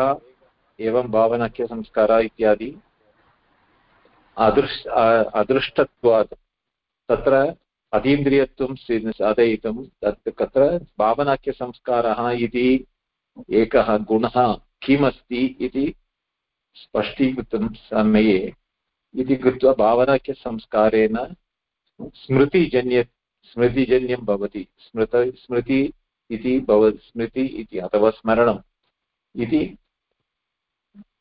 एवं भावनाख्यसंस्कारः इत्यादि। अदृश् अदृष्टत्वात्। तत्र अतीन्द्रियत्वं साधयितुं तत् तत्र भावनाख्यसंस्कारः इति एकः गुणः किमस्ति इति स्पष्टीकृतं समये। इति कृत्वा भावनाख्यसंस्कारेण स्मृतिजन्य, स्मृतिजन्यं भवति। स्मृत, स्मृति इति भव, स्मृति इति अथवा स्मरणम् इति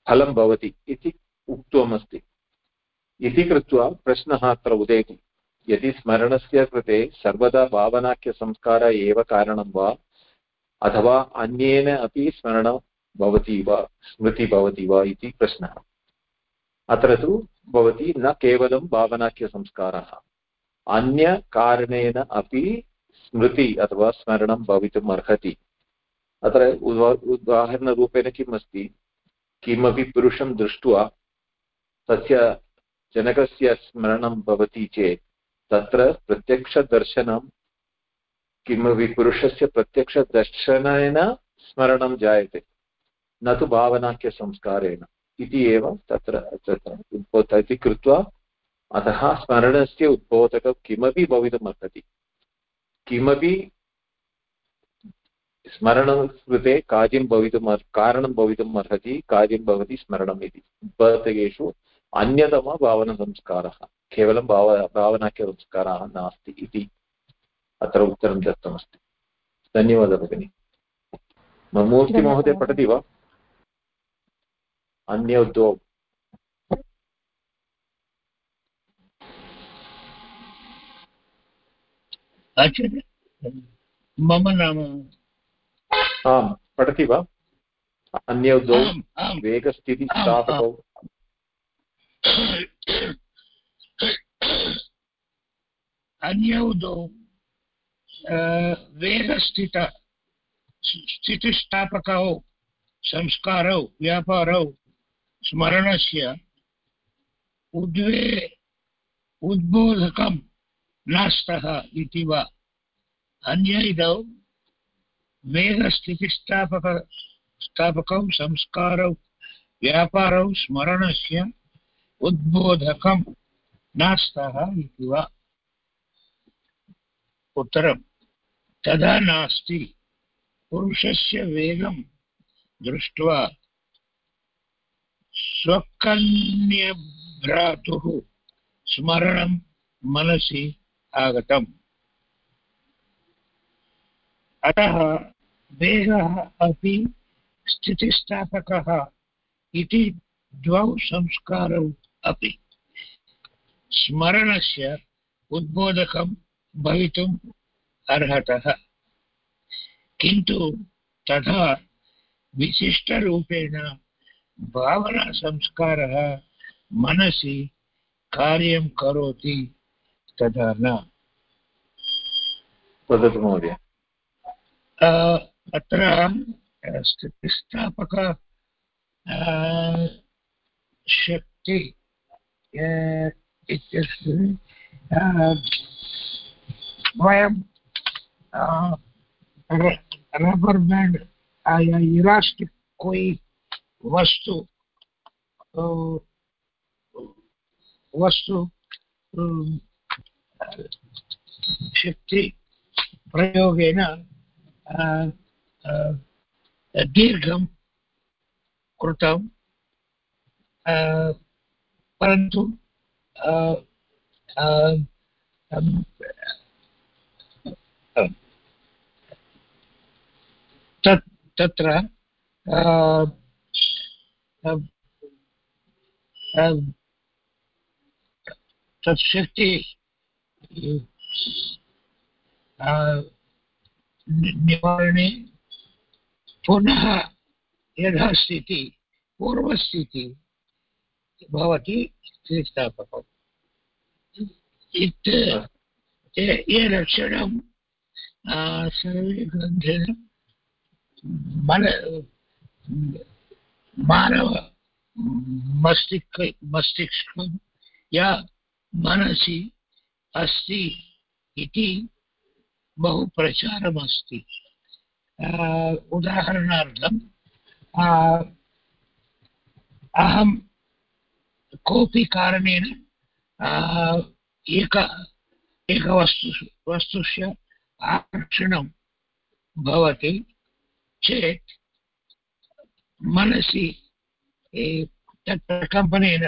फलं भवति इति उक्तमस्ति। इति कृत्वा प्रश्नः अत्र उदेति। यदि स्मरणस्य कृते सर्वदा भावनाख्यसंस्कार एव कारणं वा, अथवा अन्येन अपि स्मरणं भवति वा, स्मृति भवति वा इति प्रश्नः। अत्र तु भवति न केवलं भावनाख्यसंस्कारः अन्यकारणेन अपि स्मृति अथवा स्मरणं भवितुम् अर्हति। अत्र उदाहरणरूपेण किम् अस्ति किमपि पुरुषं दृष्ट्वा तस्य जनकस्य स्मरणं भवति चेत् तत्र प्रत्यक्षदर्शनं किमपि पुरुषस्य प्रत्यक्षदर्शनेन स्मरणं जायते। न तु भावनाख्यसंस्कारेण। इति एव तत्र इति कृत्वा अतः स्मरणस्य उद्बोधकं किमपि भवितुमर्हति। किमपि स्मरणं कृते कार्यं भवितुम् कारणं भवितुम् अर्हति कार्यं भवति स्मरणम् इति। उद्बोधकेषु अन्यतमभावनसंस्कारः केवलं भाव भावनाख्यसंस्कारः नास्ति इति अत्र उत्तरं दत्तमस्ति। धन्यवादः भगिनि। मूर्तिमहोदय पठति वा? अन्य द्वौ मम नाम आम् पठति वा? अन्यौ द्वौ वेगस्थितिस्थापकौ। अन्यौ द्वौ वेगस्थित, स्थितिस्थापकौ, संस्कारौ, व्यापारौ, स्मरणस्य, उद्वे, उद्बोधकं नास्तः इति वा? अन्यैदौ, वेगस्थितिस्थापक, स्थापकौ, संस्कारौ, व्यापारौ, स्मरणस्य उद्बोधकं नास्तः इति वा उत्तरं। तदा नास्ति। पुरुषस्य वेगं दृष्ट्वा स्वकन्यभ्रातुः स्मरणं मनसि आगतम्। अतः वेगः अपि स्थितिस्थापकः इति द्वौ संस्कारौ अपि। स्मरणस्य उद्बोधकं भवितुम् अर्हतः। किन्तु तथा विशिष्टरूपेण भावनासंस्कारः मनसि कार्यं करोति तथा न। वदतु महोदय। अत्र स्थितिस्थापक शक्ति इत्यस्मिन् वयं रबर या इलास्टिक कोई वस्तु वस्तु शक्ति प्रयोगेन दीर्घं कृतं परन्तु तत् तत्र तत् शक्ति निवारणे पुनः यथा स्थितिः पूर्वस्थितिः भवति स्थितिस्थापकम् ये लक्षणं सर्वे ग्रन्थेन मन, मानव मस्तिष्क, मस्तिष्कं या मनसि अस्ति इति बहु प्रचारमस्ति उदाहरणार्थम् अहं कोऽपि कारणेन एक एकवस्तु वस्तुस्य आकर्षणं भवति चेत् मनसि तत् प्रकम्पनेन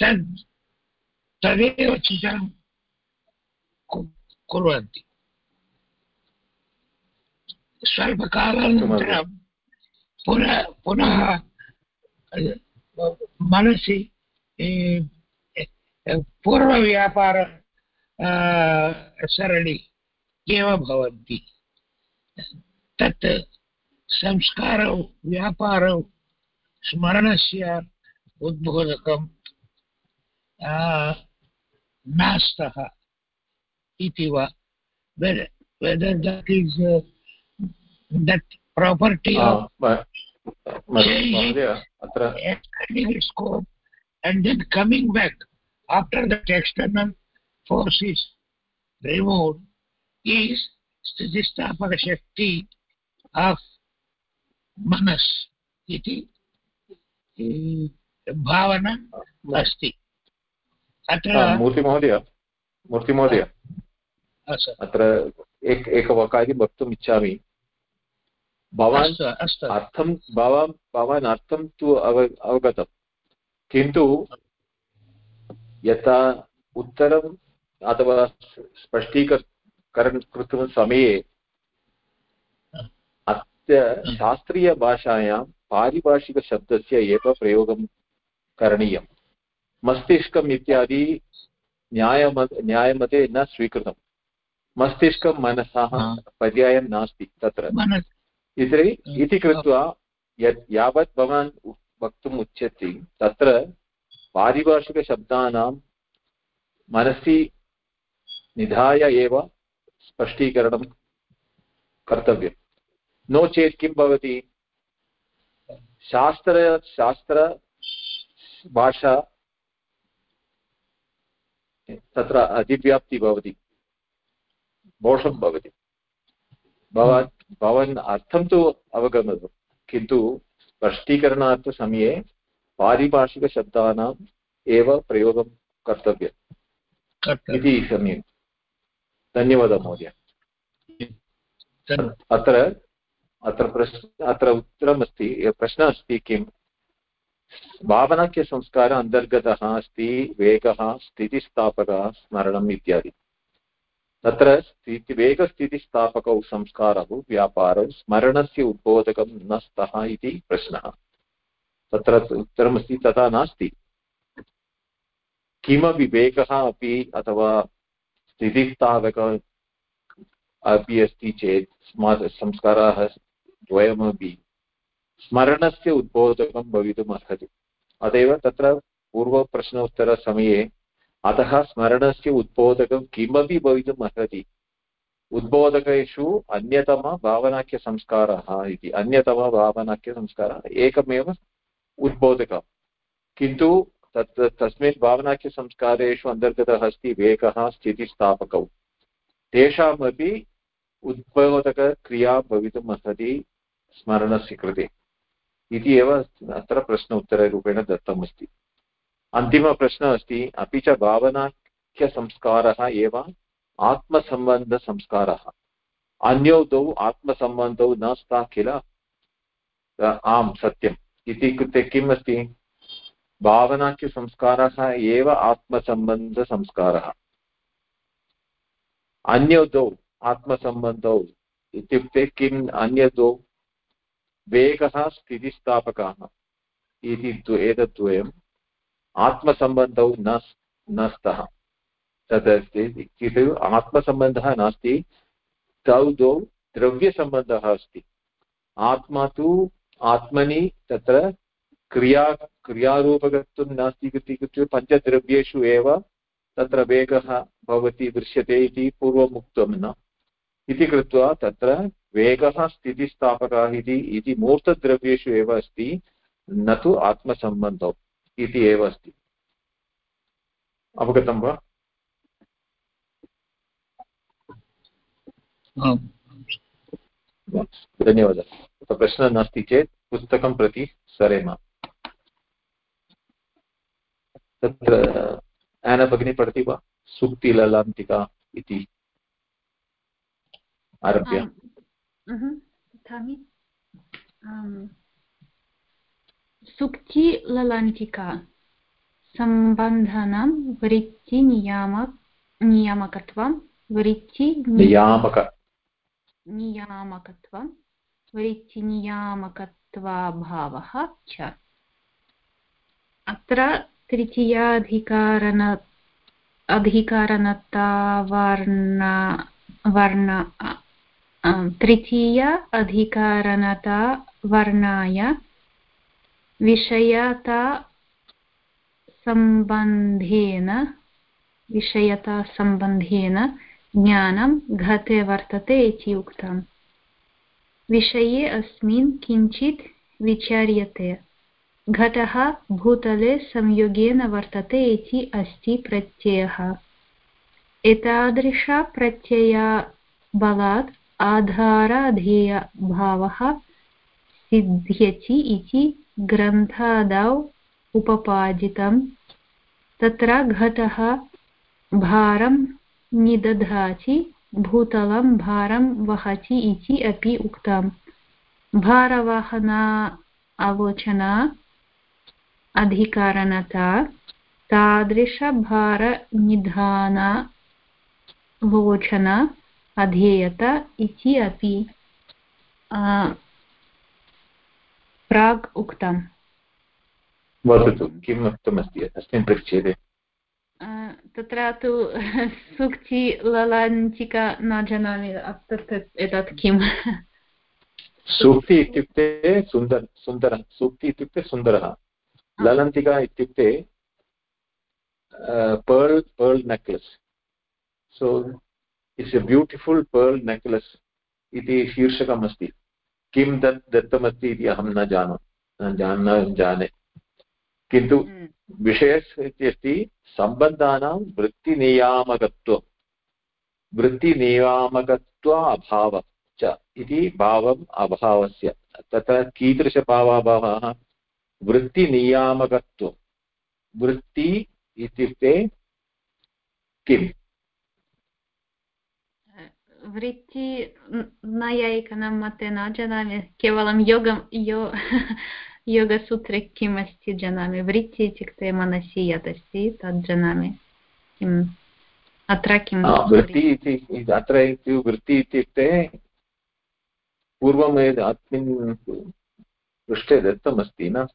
तद् तदेव चिन्तनं कुर्वन्ति। स्वल्पकालानन्तरं पुनः पुनः मनसि पूर्वव्यापार सरळि एव भवन्ति। तत् संस्कारौ व्यापारौ स्मरणस्य उद्बोधकं नास्तः इति वा। Whether that is uh, that property of महोदय अत्र expanding its scope and then coming back after that external force is removed is स्थितिस्थापक शक्ति of manas इति भावना अस्ति अत्र मूर्तिमहोदय मूर्तिमहोदय अत्र एक एककार्यं वक्तुम् इच्छामि भवान् अर्थं भवान् भवान् अर्थं तु अव अवगतं। किन्तु यथा उत्तरम् अथवा स्पष्टीकरणं कृतं समये अस्य शास्त्रीयभाषायां पारिभाषिकशब्दस्य एव प्रयोगं करणीयं। मस्तिष्कम् इत्यादि न्यायम न्यायमते न स्वीकृतं। मस्तिष्कं मनसः पर्यायं नास्ति तत्र। इति इति कृत्वा यत् यावत् भवान् वक्तुम् उच्यते। तत्र पारिभाषिकशब्दानां मनसि निधाय एव स्पष्टीकरणं कर्तव्यं नो चेत् किं भवति? शास्त्र शास्त्रभाषा तत्र अधिव्याप्ति भवति। दोषं भवति। भवान् भवान् अर्थं तु अवगमतु। किन्तु स्पष्टीकरणार्थसमये पारिभाषिकशब्दानाम् एव प्रयोगं कर्तव्यम्। इति सम्यक्। धन्यवादः महोदय। अत्र अत्र प्रश्न अत्र उत्तरमस्ति प्रश्नः अस्ति किं? भावनाख्यसंस्कार अन्तर्गतः अस्ति वेगः स्थितिस्थापकः स्मरणम् इत्यादि। तत्र स्थिति वेगस्थितिस्थापकौ संस्कारौ व्यापारौ स्मरणस्य उद्बोधकं न स्तः इति प्रश्नः। तत्र उत्तरमस्ति, तथा नास्ति। किमपि वेगः अपि अथवा स्थितिस्थापक अपि अस्ति चेत् संस्काराः द्वयमपि स्मरणस्य उद्बोधकं भवितुम् अर्हति अत एव तत्र पूर्वप्रश्नोत्तरसमये अतः स्मरणस्य उद्बोधकं किमपि भवितुम् अर्हति? उद्बोधकेषु अन्यतमभावनाख्यसंस्कारः इति अन्यतमभावनाख्यसंस्कारः एकमेव उद्बोधकं किन्तु तत्, तस्मिन् भावनाख्यसंस्कारेषु अन्तर्गतः अस्ति वेगः स्थितिस्थापकौ। तेषामपि उद्बोधकक्रिया भवितुम् अर्हति स्मरणस्य कृते। इति एव अत्र प्रश्न उत्तररूपेण दत्तमस्ति। अन्तिमप्रश्नः अस्ति अपि च भावनाख्यसंस्कारः एव आत्मसम्बन्धसंस्कारः। अन्यौ द्वौ आत्मसम्बन्धौ न स्तः किल? आम्, सत्यम्। इति कृते किम् अस्ति भावनाख्यसंस्कारः एव आत्मसम्बन्धसंस्कारः। अन्यौ द्वौ आत्मसम्बन्धौ इत्युक्ते किम्? अन्य द्वौ वेगः स्थितिस्थापकः। इति एतद्वयम् आत्मसम्बन्धौ न न स्तः तत् अस्ति आत्मसम्बन्धः नास्ति, तौ द्वौ द्रव्यसम्बन्धः अस्ति। आत्मा तु आत्मनि तत्र क्रिया, क्रियारूपकत्वं नास्ति इति कृत्वा पञ्चद्रव्येषु एव तत्र वेगः भवति, दृश्यते इति पूर्वम् उक्तं न। इति कृत्वा तत्र वेगः स्थितिस्थापकः इति मूर्तद्रव्येषु एव अस्ति, न तु आत्मसम्बन्धौ। इति एव अस्ति। अवगतं वा? धन्यवादः। प्रश्नः नास्ति चेत् पुस्तकं प्रति सरेम। तत्र एना भगिनी पठति वा? सुक्तिललान्तिका इति आरभ्य। Mhm, पठामि सम्बन्धानां वृत्तिनियामक नियामकत्वं वृत्ति नियामक नियामकत्वं वृत्तिनियामकत्वाभावः च। अत्र तृतीयाधिकारण अधिकारणतावर्ण वर्ण तृतीय अधिकारणता वर्णाय विषयता सम्बन्धेन विषयतासम्बन्धेन ज्ञानं घटे वर्तते इति उक्तम्। विषये अस्मिन् किञ्चित् विचार्यते। घटः भूतले संयोगेन वर्तते इति अस्ति प्रत्ययः। एतादृशप्रत्ययबलात् आधाराधेयभावः सिद्ध्यति इति ग्रन्थादौ उपपादितं तत्र घटः भारं निदधाति भूतलं भारं वहति इति अपि उक्तम्। भारवहना आलोचना अधिकारणता तादृशभारनिधानालोचना अधेयत इति अपि। प्राग् उक्तम् वदतु किम् उक्तमस्ति अस्मिन् परिच्छेदे तत्र तु सूक्ति ललाञ्चिका न जानामि तत् एतत् किम् सूक्ति इत्युक्ते सुन्दर सुन्दरः सूक्ति इत्युक्ते सुन्दरः ललन्तिका इत्युक्ते pearl pearl necklace so it's a beautiful pearl necklace इति शीर्षकम् अस्ति किं दत् दत्तमस्ति इति अहं न जानु जान न जाने। किन्तु विषयः इत्यस्ति सम्बन्धानां वृत्तिनियामकत्वं वृत्तिनियामकत्व अभावः च इति भावम् अभावस्य। तत्र कीदृशभावाभावः? वृत्तिनियामकत्वं। वृत्ति इत्युक्ते किम्? वृत्ति नैयायिकानां मते न जानामि केवलं योगं यो योगसूत्रे किम् अस्ति जानामि वृत्ति इत्युक्ते मनसि यत् अस्ति तद् जानामि किम् अत्र किम् वृत्ति इति अत्र वृत्ति इत्युक्ते पूर्वम् अस्मिन् पृष्ठे दत्तमस्ति न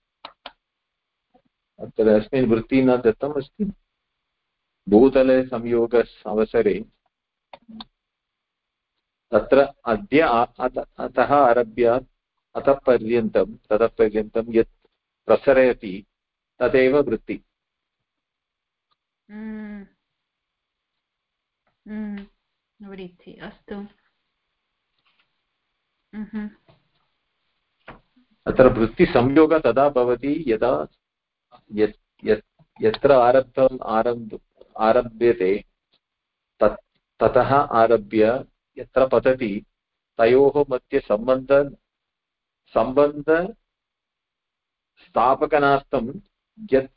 अत्र अस्मिन् वृत्ति न दत्तमस्ति भूतले संयोग अवसरे तत्र अद्य अतः आरभ्य अतः पर्यन्तं ततः पर्यन्तं यत् प्रसरयति तदेव वृत्ति। वृत्ति अस्तु। अत्र वृत्तिसंयोगः तदा भवति यदा यत्र आरब्धम् आरब्ध आरभ्यते तत् ततः आरभ्य यत्र पतति तयोः मध्ये सम्बन्ध सम्बन्धस्थापकनार्थं यत्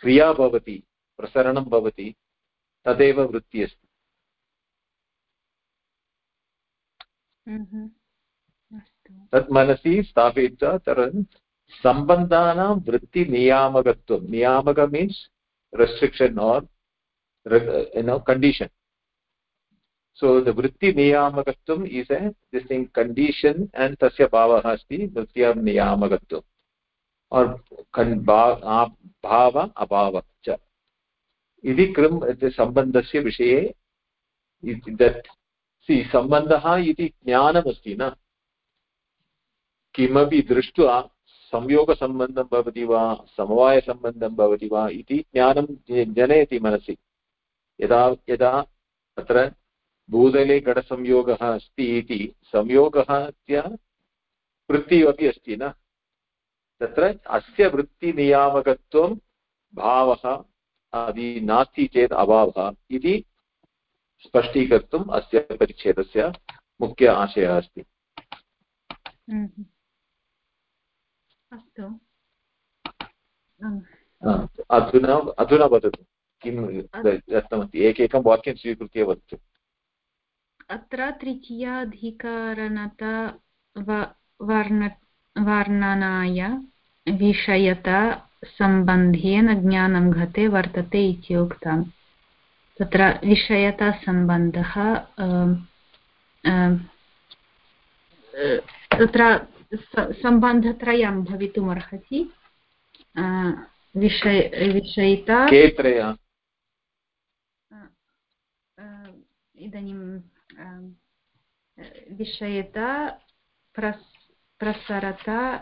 क्रिया भवति प्रसरणं भवति तदेव वृत्तिः अस्ति। तत् मनसि स्थापयित्वा तत् सम्बन्धानां वृत्तिनियामकत्वं नियामक means restriction or you know condition so the vritti niyamakatvam is a this thing condition and tasya bhavah asti vrittya niyamakatvam or kan bhava abhava cha इति क्रम सम्बन्धस्य विषये दट् सि सम्बन्धः इति ज्ञानमस्ति न किमपि दृष्ट्वा संयोगसम्बन्धं भवति वा समवायसम्बन्धं भवति वा इति ज्ञानं जनयति मनसि यदा यदा तत्र भूतले घटसंयोगः अस्ति इति। संयोगः वृत्तिः अपि अस्ति न? तत्र अस्य वृत्तिनियामकत्वं भावः आदि नास्ति चेत् अभावः इति स्पष्टीकर्तुम् अस्य परिच्छेदस्य मुख्य आशयः अस्ति। अस्तु। अधुना अधुना वदतु। किं दत्तमस्ति? एकैकं वाक्यं स्वीकृत्य वदतु। अत्र तृतीयाधिकरणता वर्ण वर्णनाय विषयता सम्बन्धेन ज्ञानं घटे वर्तते इति उक्तम् तत्र विषयतासम्बन्धः तत्र सम्बन्धत्रयं भवितुमर्हति। विषय विषयिता इदानीं विषयता प्रस् प्रसरता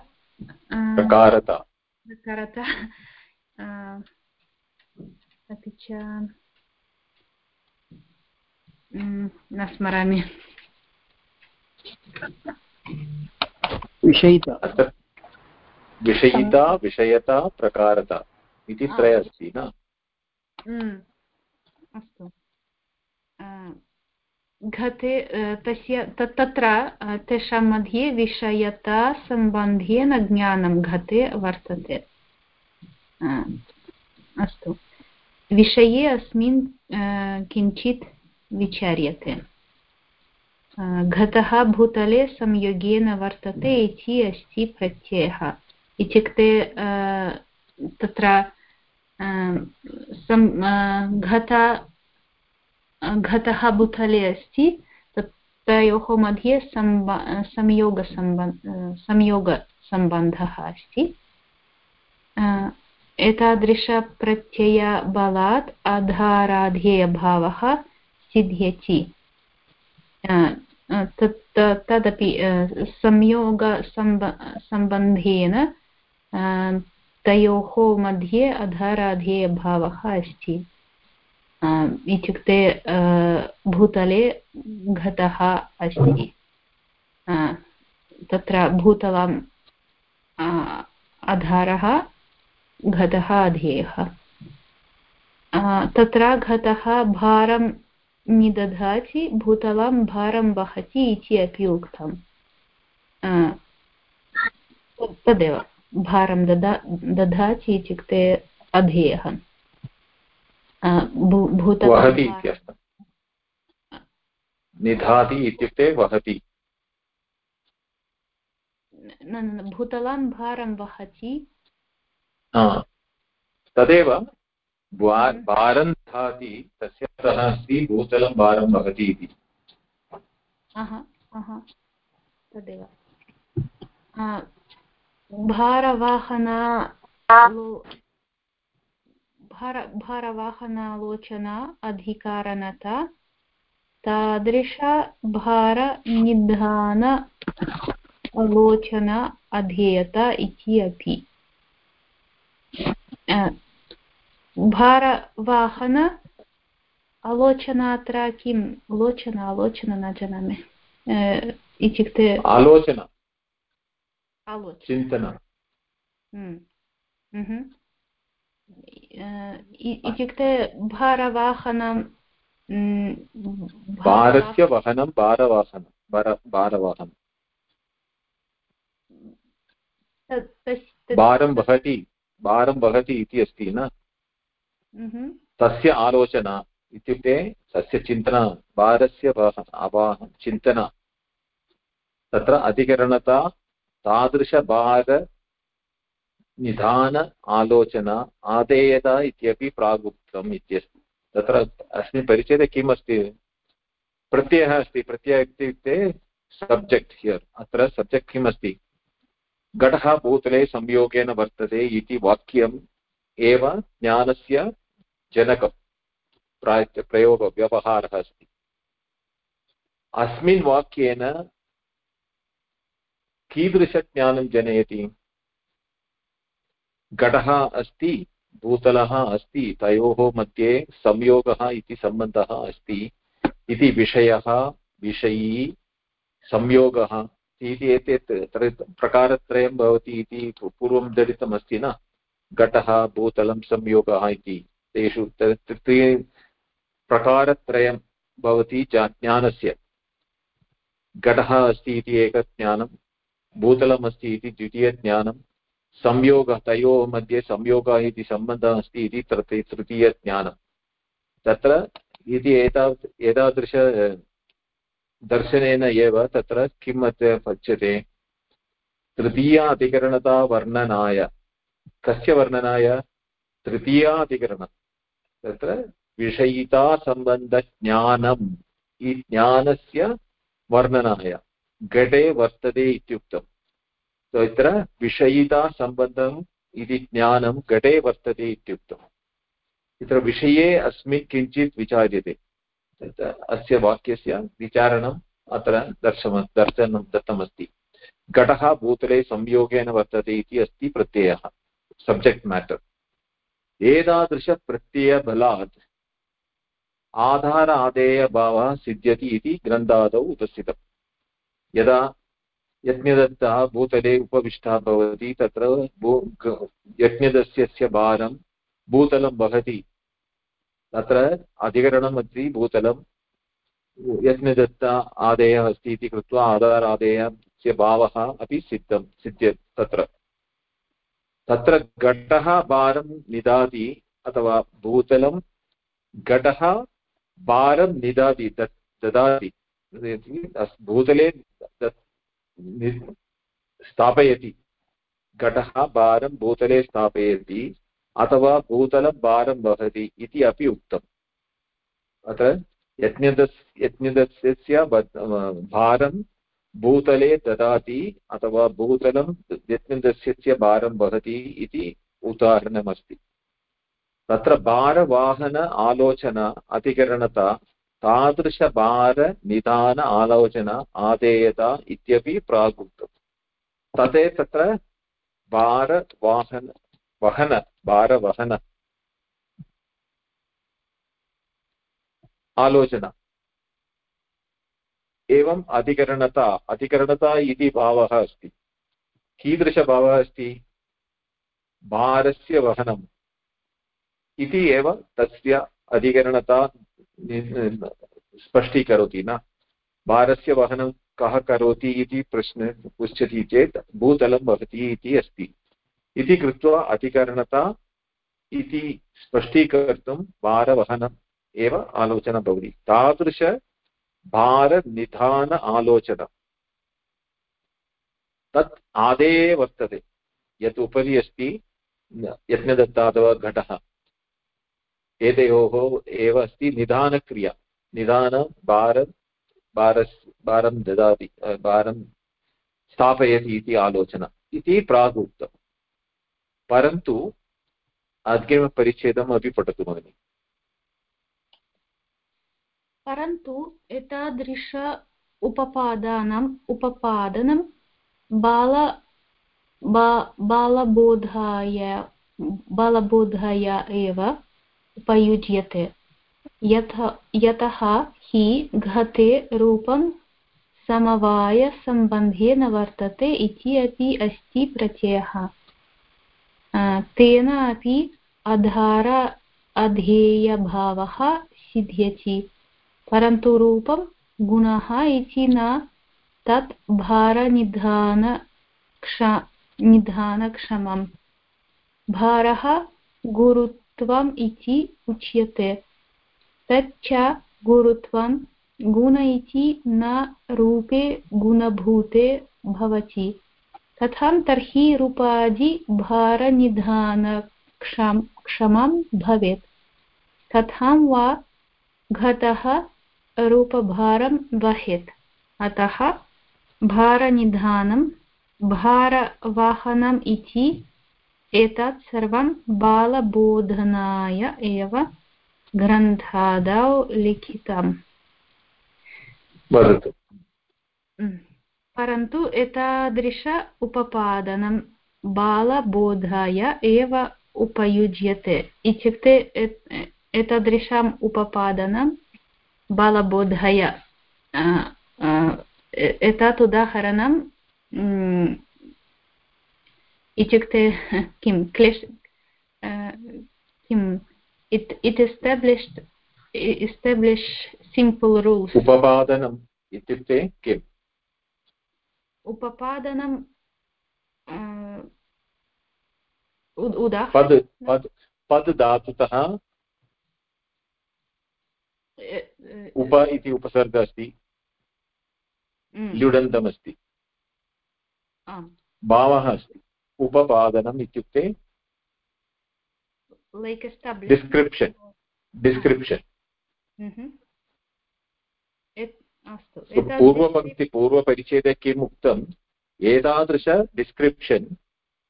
प्रकारता। प्रकारता अपि च न स्मरामि। विषयिता। विषयिता विषयता प्रकारता इति त्रय अस्ति न? अस्तु। घटे तस्य तत्र तेषां मध्ये विषयतासम्बन्धेन ज्ञानं घटे वर्तते। अस्तु। विषये अस्मिन् किञ्चित् विचार्यते। घटः भूतले संयोगेन वर्तते इति अस्ति प्रत्ययः। इत्युक्ते तत्र घट घटः भूतले अस्ति तयोः मध्ये सम्ब संयोगसम्बन्ध संयोगसम्बन्धः अस्ति। एतादृशप्रत्ययबलात् आधाराधेयभावः सिद्ध्यति। तत् तदपि संयोगसम्ब सम्बन्धेन तयोः मध्ये अधाराधेयभावः अस्ति। इत्युक्ते भूतले घटः अस्ति। तत्र भूतलम् आधारः घटः अधेयः। तत्र घटः भारं निदधाति, भूतलं भारं वहति इति अपि उक्तम् तदेव, भारं ददा ददाति इत्युक्ते अधेयः। वहति इत्यर्थः। निधाति इत्युक्ते वहति। भूतलान् भारं वहति। तदेव भारं दधाति तस्य अर्थः अस्ति भूतलं भारं वहति इति। तदेव। भारवाहना भार भारवाहनालोचना अधिकारणता तादृशभारनिधान आलोचना अधेयता इति अपि भारवाहन आलोचना अत्र किं लोचना आलोचना न जानामि इत्युक्ते आलोचना चिन्तन इत्युक्ते भारवाहनं भारस्य वहनं भारवाहनं भारवाहनं। भारं वहति भारं वहति इति अस्ति न? तस्य आलोचना इत्युक्ते तस्य चिन्तना भारस्य चिन्तना। तत्र अधिकरणता तादृशभार निधान, आलोचना, आदेयता इत्यपि प्रागुक्तम् इत्यस्ति। तत्र अस्मिन् परिचये किम् अस्ति प्रत्ययः अस्ति। प्रत्ययः इत्युक्ते सब्जेक्ट् हियर् अत्र सब्जेक्ट् किम् अस्ति घटः भूतले संयोगेन वर्तते इति वाक्यम् एव ज्ञानस्य जनकं प्राय प्रयोग व्यवहारः अस्ति। अस्मिन् वाक्येन कीदृशज्ञानं जनयति? घटः अस्ति, भूतलः अस्ति, तयोः मध्ये संयोगः इति सम्बन्धः अस्ति इति विषयः, विषयी संयोगः इति एतत् प्रकारत्रयं भवति इति पूर्वं दलितमस्ति न? घटः भूतलं, संयोगः इति तेषु प्रकारत्रयं भवति ज्ञानस्य। घटः अस्ति इति एकज्ञानं भूतलम् अस्ति इति द्वितीयज्ञानं संयोगः, तयोः मध्ये संयोगः इति सम्बन्धः अस्ति इति तृतीयज्ञानं तत्र इति एतावत्, एतादृश दर्शनेन एव तत्र किम् अत्र पच्यते? तृतीया अधिकरणता वर्णनाय कस्य वर्णनाय? तृतीयाधिकरणं तत्र विषयितासम्बन्धज्ञानम्। इ ज्ञानस्य वर्णनाय। घटे वर्तते इत्युक्तम्। तत्र विषयितासम्बन्धम् इति ज्ञानं घटे वर्तते इत्युक्तम्। तत्र विषये अस्मिन् किञ्चित् विचार्यते। अस्य वाक्यस्य विचारणम् अत्र दर्शम, दर्शनं दत्तमस्ति। घटः भूतले संयोगेन वर्तते इति अस्ति प्रत्ययः सब्जेक्ट् मेटर् एतादृशप्रत्ययबलात् आधार आदेयभावः सिद्ध्यति इति ग्रन्थादौ उपस्थितम्। यदा यज्ञदत्तः भूतले उपविष्टः भवति, तत्र भू यज्ञदस्यस्य भारं भूतलं वहति। तत्र अधिकरणमस्ति भूतलं। यज्ञदत्त आदेयः अस्ति इति कृत्वा आधार आदेयस्य भावः अपि सिद्धं, सिद्ध्य, तत्र। तत्र घटः भारं निदाति अथवा भूतलं, घटः भारं निदाति ददाति। भूतले स्थापयति। घटः भारं भूतले स्थापयति, अथवा भूतलं भारं वहति इति अपि उक्तम्। अत्र यज्ञदस् यज्ञदस्य भारं भूतले ददाति, अथवा भूतलं यत्नदस्य भारं वहति इति उदाहरणमस्ति। तत्र भारवाहन आलोचना, अधिकरणता तादृशभारनिधान आलोचना आदेयता इत्यपि प्रागुक्तम्। तथे तत्र भारवाहन वहन भारवहन आलोचना। एवम् अधिकरणता अधिकरणता इति भावः अस्ति। कीदृशभावः अस्ति? भारस्य वहनम्। इति एव तस्य अधिकरणता स्पष्टीकरोति न। भारस्य वहनं कः करोति इति प्रश्न पृच्छति चेत् भूतलं वहति इति अस्ति। इति कृत्वा अधिकरणता इति स्पष्टीकर्तुं भारवहनम् एव आलोचना भवति। तादृश भारनिधान आलोचना। तत् आदेः वर्तते। यत् उपरि अस्ति यज्ञदत्ता अथवा घटः। एतयोः एव अस्ति निधानक्रिया। निधान भार भारस् भारं ददाति भारं स्थापयति इति आलोचना। इति प्राग् उक्तम् परन्तु अग्रिमपरिच्छेदम् अपि पठतु भगिनि। परन्तु एतादृश उपपादानम्, उपपादनं बाल बालबोधाय बालबोधाय एव उपयुज्यते। यतः हि घटे रूपं समवायसम्बन्धेन वर्तते इति अपि अस्ति प्रत्ययः। तेन अपि अधार अधेयभावः सिद्ध्यति परन्तु रूपं गुणः इति न तत् भारनिधानक्ष निधानक्षमम्। भारः गुरुत्वम् इति उच्यते। तच्च गुरुत्वं गुण इति न रूपे गुणभूते भवति। कथं तर्हि रूपादि भारनिधानक्षम क्षमं भवेत्। कथं वा घटः रूपभारं वहेत्। अतः भारनिधानं, भारवाहनम् इति एतत् सर्वं बालबोधनाय एव ग्रन्थादौ लिखितम्। परन्तु एतादृश उपपादनं बालबोधाय एव उपयुज्यते। इत्युक्ते एतादृशम् उपपादनं बालबोधाय एतत् उदाहरणं इत्युक्ते किं क्लेश किम् it it established establish simple rules उपपादनम् इत्युक्ते किम् उपपादनं पद् पद् पद् धातुतः उप इति उपसर्ग अस्ति ल्युडन्तमस्ति भावः अस्ति उपपादनम् इत्युक्ते डिस्क्रिप्शन् डिस्क्रिप्शन् पूर्वपङ्क्ति पूर्वपरिच्छेदे किम् उक्तम् एतादृश डिस्क्रिप्शन्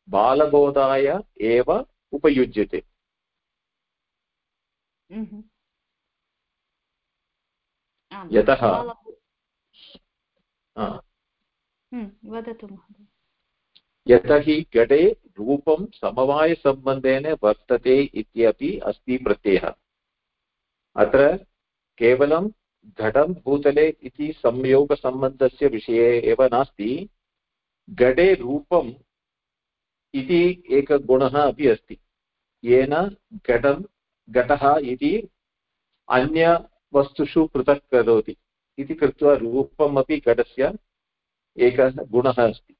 बालबोधाय एव उपयुज्यते. यतः वदतु महोदय. यतः हि घटे रूपं समवायसम्बन्धेन वर्तते इत्यपि अस्ति प्रत्ययः। अत्र केवलं घटं भूतले इति संयोगसम्बन्धस्य विषये एव नास्ति। घटे रूपम् इति एकः गुणः अपि अस्ति। येन घटं घटः इति अन्यवस्तुषु पृथक् करोति। इति कृत्वा रूपमपि घटस्य एकः गुणः अस्ति।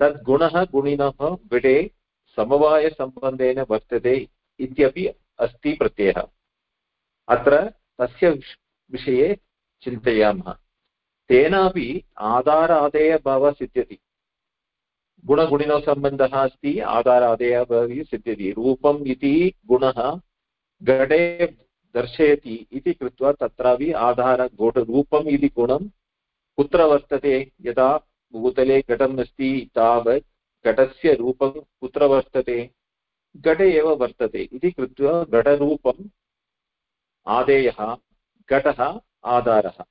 तद् गुणः गुणिनः घटे समवायसम्बन्धेन वर्तते इत्यपि अस्ति प्रत्ययः। अत्र तस्य विषये चिन्तयामः। तेनापि आधारादेयभावः सिद्ध्यति गुणगुणिनो सम्बन्धः अस्ति आधारादेयभावः सिद्ध्यति रूपम् इति गुणः घटे दर्शयति इति कृत्वा तत्रापि आधार रूपम् इति गुणं कुत्र वर्तते यदा भूतले घटम् अस्ति तावत्, घटस्य रूपं कुत्र वर्तते? घटे एव वर्तते। इति कृत्वा घटरूपम् आदेयः, घटः आधारः।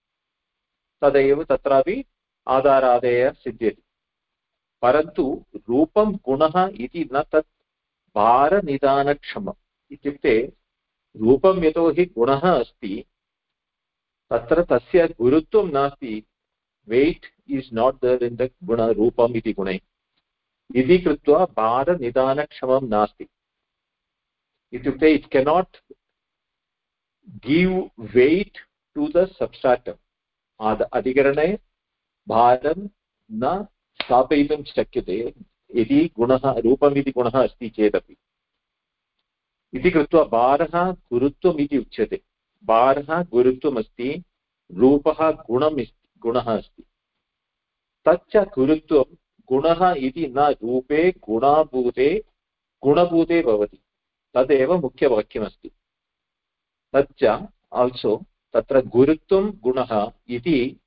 तदेव तत्रापि आधारादेयः सिद्ध्यति। परन्तु रूपं गुणः इति न तत् भारनिदानक्षमम्। इत्युक्ते रूपं यतोहि गुणः अस्ति, तत्र तस्य गुरुत्वं नास्ति। Weight is not there in the गुणरूपम् इति गुणे इति कृत्वा भारनिदानक्षमं नास्ति इत्युक्ते it cannot give weight to the substratum अधिकरणे भारं न स्थापयितुं शक्यते यदि गुणः रूपमिति गुणः अस्ति चेदपि इति कृत्वा भारः गुरुत्वम् इति उच्यते भारः गुरुत्वमस्ति रूपः गुणम् गुणः अस्ति तच्च गुरुत्वं गुणः इति न रूपे गुणाभूते, गुणभूते भवति। तदेव मुख्यवाक्यमस्ति। तच्च आल्सो तत्र गुरुत्वं गुणः इति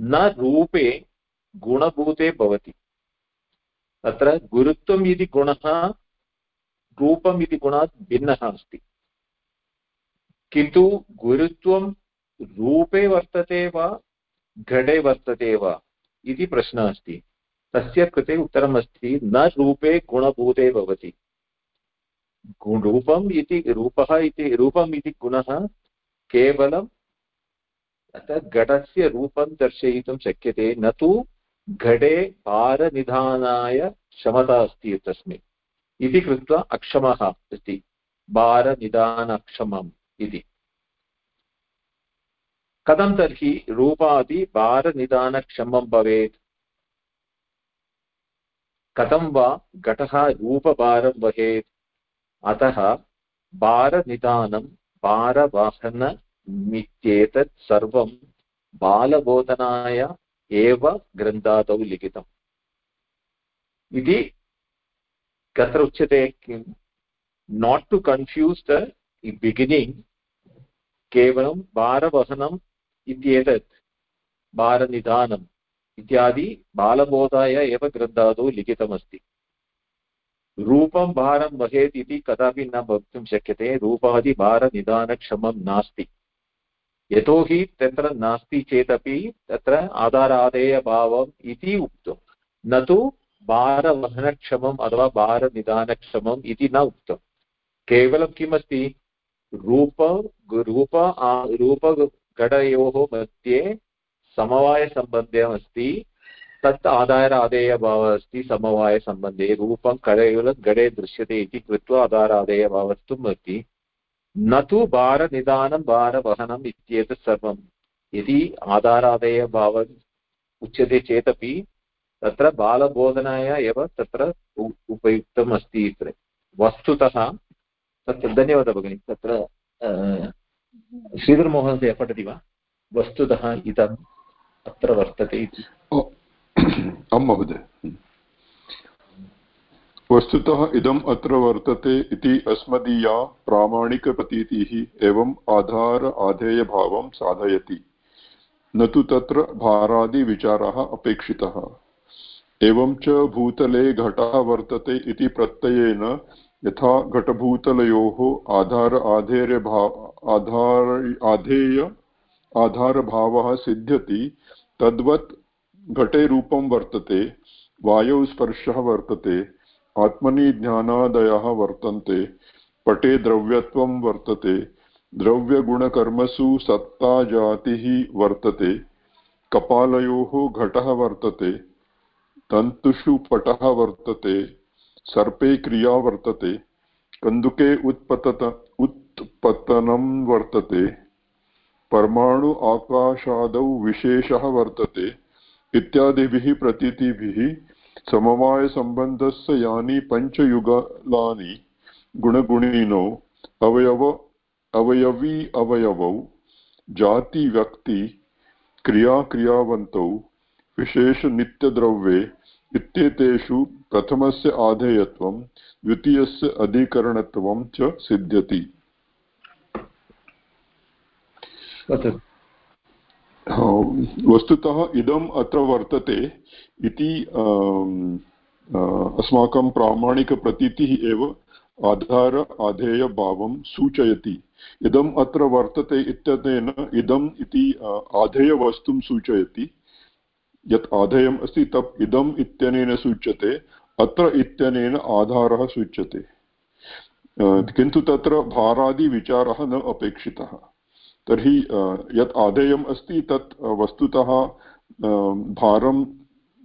न रूपे गुणभूते भवति। तत्र गुरुत्वम् इति गुणः, रूपम् इति गुणात् भिन्नः अस्ति। किन्तु गुरुत्वं रूपे वर्तते वा, घटे वर्तते वा? इति प्रश्नः अस्ति। तस्य कृते उत्तरम् अस्ति न रूपे गुणभूते भवति। रूपम् इति, रूपः इति, रूपम् इति गुणः केवलं घटस्य रूपं दर्शयितुं शक्यते, न तु घटे भारनिधानाय क्षमता अस्ति तस्मिन् इति कृत्वा अक्षमः अस्ति, भारनिधानक्षमम् इति। कथं तर्हि रूपादि भारनिधानक्षमं भवेत्? कथं वा घटः रूपभारं वहेत्? अतः भारनिधानं भारवाहनमित्येतत् सर्वं बालबोधनाय एव ग्रन्थादौ लिखितम्। इति कत्र उच्यते? किं? Not to confuse the beginning केवलं भारवहनम् इत्येतत् भारनिधानम् इत्यादि बालबोधाय एव ग्रन्थादौ लिखितमस्ति। रूपं भारं वहेत् इति कदापि न वक्तुं शक्यते रूपादिभारनिदानक्षमं नास्ति। यतोहि तत्र नास्ति चेदपि तत्र आधारादेयभावम् इति उक्तं न तु भारवहनक्षमम् अथवा भारनिदानक्षमम् इति न उक्तं केवलं किमस्ति? रूप रूप रूपघटयोः मध्ये समवायसम्बन्धमस्ति तत् आधार आदेयभावः अस्ति समवायसम्बन्धे, रूपं गडे दृश्यते इति कृत्वा आधार आदेयभावस्तु अस्ति न तु भारनिदानं, भारवहनम् इत्येतत् सर्वं यदि आधारादेयभावः उच्यते चेदपि, तत्र बालबोधनाय एव तत्र उपयुक्तम् अस्ति वस्तुतः तत्र धन्यवादः भगिनि। तत्र श्रीधरमहोदय पठति वा? वस्तुतः इदम् अत्र वर्तते इति। आं महोदय। वस्तुतः इदम् अत्र वर्तते इति अस्मदीया प्रामाणिकप्रतीतिः एवम् आधार आधेयभावं साधयति। न तु तत्र भारादिविचारः अपेक्षितः। एवं च भूतले घटः वर्तते इति प्रत्ययेन यथा घटभूतलयोः आधार आधेर्यभाव आधार, आधेय, आधारभावः सिद्ध्यति, तद्वत् घटे रूपं वर्तते, वायौ स्पर्शः वर्तते, आत्मनि ज्ञानादयः वर्तन्ते, पटे द्रव्यत्वं वर्तते, द्रव्यगुणकर्मसु सत्ता जातिः वर्तते, कपालयोः घटः वर्तते, तन्तुषु पटः वर्तते सर्पे क्रिया वर्तते, कन्दुके उत्पतत उत्पतनं वर्तते, परमाणु आकाशादौ विशेषः वर्तते, इत्यादिभिः प्रतीतिभिः समवायसम्बन्धस्य यानि पञ्चयुगलानि गुणगुणिनौ, अवयव अवयवी अवयवौ जातिव्यक्ति क्रियाक्रियावन्तौ विशेषनित्यद्रव्ये इत्येतेषु प्रथमस्य आधेयत्वं द्वितीयस्य अधिकरणत्वं च सिद्ध्यति। वस्तुतः इदम् अत्र वर्तते इति अस्माकं प्रामाणिकप्रतीतिः एव आधार आधेयभावं सूचयति। इदम् अत्र वर्तते इत्यनेन इदम् इति आधेयवस्तुं सूचयति। यत् आधेयम् अस्ति तत् इदम् इत्यनेन सूच्यते, अत्र इत्यनेन आधारः सूच्यते। किन्तु तत्र भारादिविचारः न अपेक्षितः। तर्हि यत् आधेयम् अस्ति तत् वस्तुतः भारं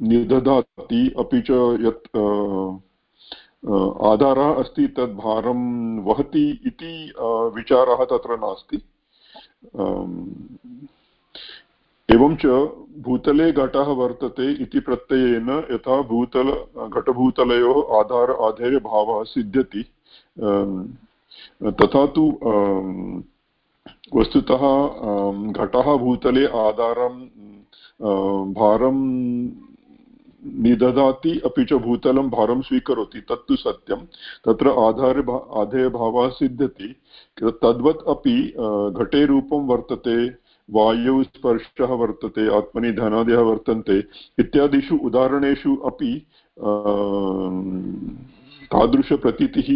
निदधाति अपि च यत् आधारः अस्ति तद् भारं वहति इति विचारः तत्र नास्ति। एवं भूतले घटः वर्तते इति प्रत्ययेन यथा भूतल, घटभूतलयोः आधार आधेयभावः सिद्ध्यति। तथा तु वस्तुतः घटः भूतले आधारं भारं निददाति अपि च भूतलं भारं स्वीकरोति, तत्तु सत्यं। तत्र आधार आधेयभावः सिद्ध्यति। तद्वत् अपि घटे रूपं वर्तते। वायौ स्पर्शः वर्तते आत्मनि धनादयः वर्तन्ते इत्यादिषु उदाहरणेषु अपि तादृशप्रतीतिः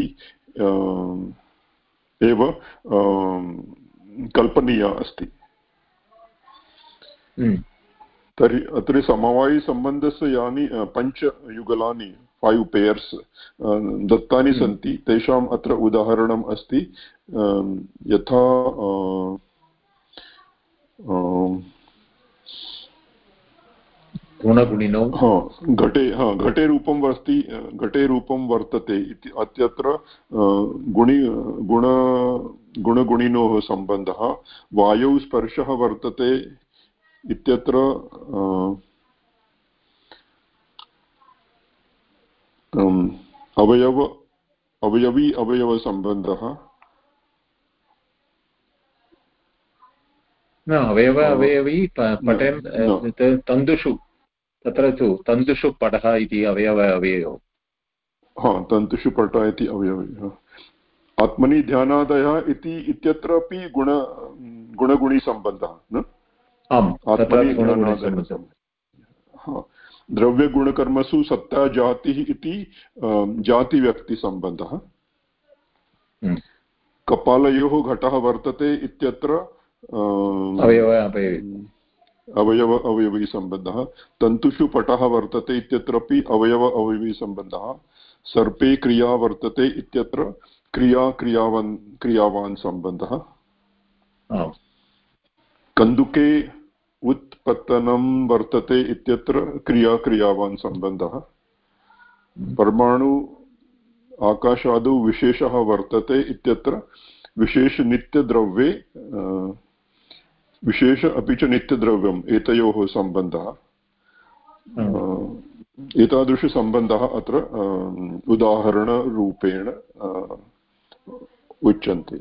एव कल्पनीया अस्ति हम्म। तर्हि अत्र समवायिसम्बन्धस्य यानि पञ्चयुगलानि फैव् पेयर्स् दत्तानि हम्म। सन्ति तेषाम् अत्र उदाहरणम् अस्ति यथा गुणगुणिनौ। घटे हा घटे घटे रूपं वर्तते इति अत्यत्र गुणि गुण गुणगुणिनोः सम्बन्धः। वायौ स्पर्शः वर्तते इत्यत्र अवयव अवयवी अवयवसम्बन्धः। न अवयव अवयवी पटेन् तन्तुषु तत्र तु तन्तुषु पटः इति अवयव अवयवौ हा तन्तुषु पट इति अवयवी आत्मनि ध्यानादयः इति इत्यत्र अपि गुण गुणगुणिसम्बन्धः न आम् आत्मनि द्रव्यगुणकर्मसु सत्ता जातिः इति जातिव्यक्तिसम्बन्धः। कपालयोः घटः वर्तते इत्यत्र अवयव अवयव अवयवीसम्बन्धः। तन्तुषु पटः वर्तते इत्यत्रापि अवयव अवयवीसम्बन्धः। सर्पे क्रिया वर्तते इत्यत्र क्रिया क्रियावन् क्रियावान् सम्बन्धः। कन्दुके उत्पतनं वर्तते इत्यत्र क्रिया क्रियावान् सम्बन्धः। परमाणु आकाशादौ विशेषः वर्तते इत्यत्र विशेषनित्यद्रव्ये विशेष अपि च नित्यद्रव्यम् एतयोः सम्बन्धः। एतादृशसम्बन्धः अत्र उदाहरणरूपेण उच्यन्ते।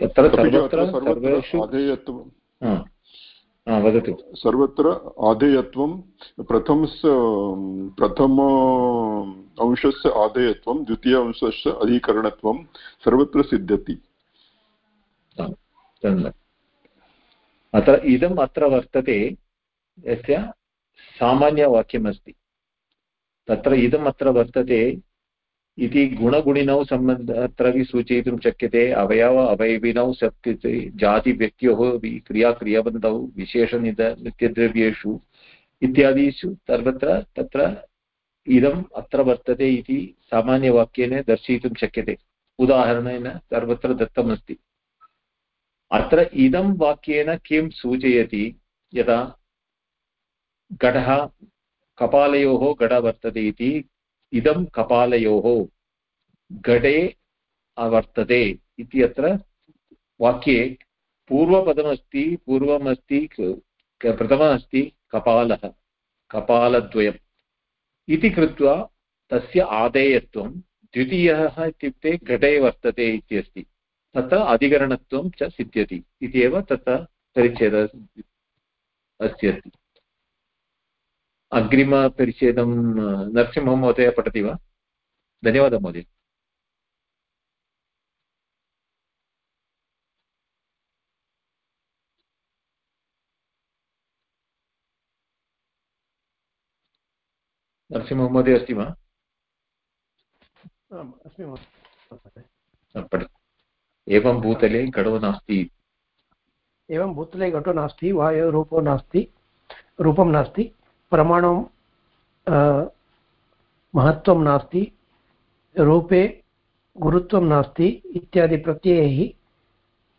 सर्वत्र अत्र सर्वत्र सर्वेषु आधेयत्वं वदतु। सर्वत्र आधेयत्वं प्रथम प्रथम अंशस्य आधेयत्वं द्वितीय अंशस्य अधिकरणत्वं सर्वत्र सिद्ध्यति। सम्यक् अत्र इदम् अत्र वर्तते, यस्य सामान्यवाक्यमस्ति। तत्र इदम् अत्र वर्तते इति गुणगुणिनौ सम्बन्ध अत्रापि सूचयितुं शक्यते। अवयव अवयविनौ शक्यते। जातिव्यक्त्योः क्रियाक्रियाबन्धौ विशेषनिध नित्यद्रव्येषु इत्यादिषु सर्वत्र तत्र इदम् अत्र वर्तते इति सामान्यवाक्येन दर्शयितुं शक्यते। उदाहरणेन सर्वत्र दत्तमस्ति। अत्र इदं वाक्येन किं सूचयति? यदा घटः कपालयोः घट वर्तते इति, इदं कपालयोः घटे वर्तते इति अत्र वाक्ये पूर्वपदमस्ति, पूर्वमस्ति प्रथममस्ति कपालः, कपालद्वयम्। इति कृत्वा तस्य आदेयत्वं द्वितीयः इत्युक्ते घटे वर्तते इत्यस्ति। तत्र अधिकरणत्वं च सिद्ध्यति। इति एव तत्र परिच्छेदः अस्ति अस्ति अग्रिमपरिच्छेदं नरसिंहमहोदय पठति वा? धन्यवादः महोदय। नरसिंहमहोदय अस्ति वा? अस्मि महोदय। एवं भूतले घटो नास्ति। एवं भूतले घटो नास्ति वायुरूपो नास्ति रूपं नास्ति प्रमाणं महत्त्वं नास्ति रूपे गुरुत्वं नास्ति इत्यादि प्रत्ययैः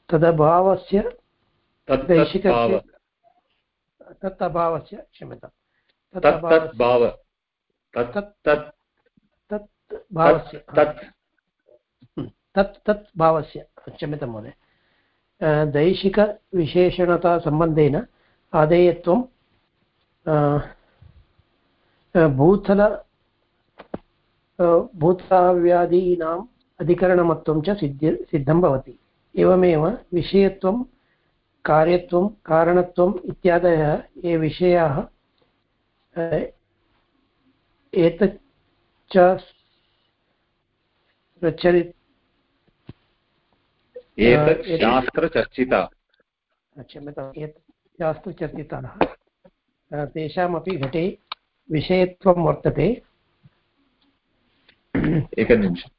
तदभावस्य तत् तत् अभावस्य क्षम्यतां तत् तत् तत् भाव। तत् तत् तत् भावस्य तत् तत् भावस्य क्षम्यतां महोदय। दैशिकविशेषणतासम्बन्धेन आदेयत्वं भूतल भूताव्यादीनाम् अधिकरणमत्वं च सिद्ध्य, सिद्धं भवति। एवमेव विषयत्वं, कार्यत्वं, कारणत्वम् इत्यादयः ये विषयाः एतच्च प्रचलि एतत् शास्त्रचर्चिता। क्षम्यताम् एतत् शास्त्रचर्चिताः। तेषामपि घटे विषयत्वं वर्तते। एकनिमिषम्।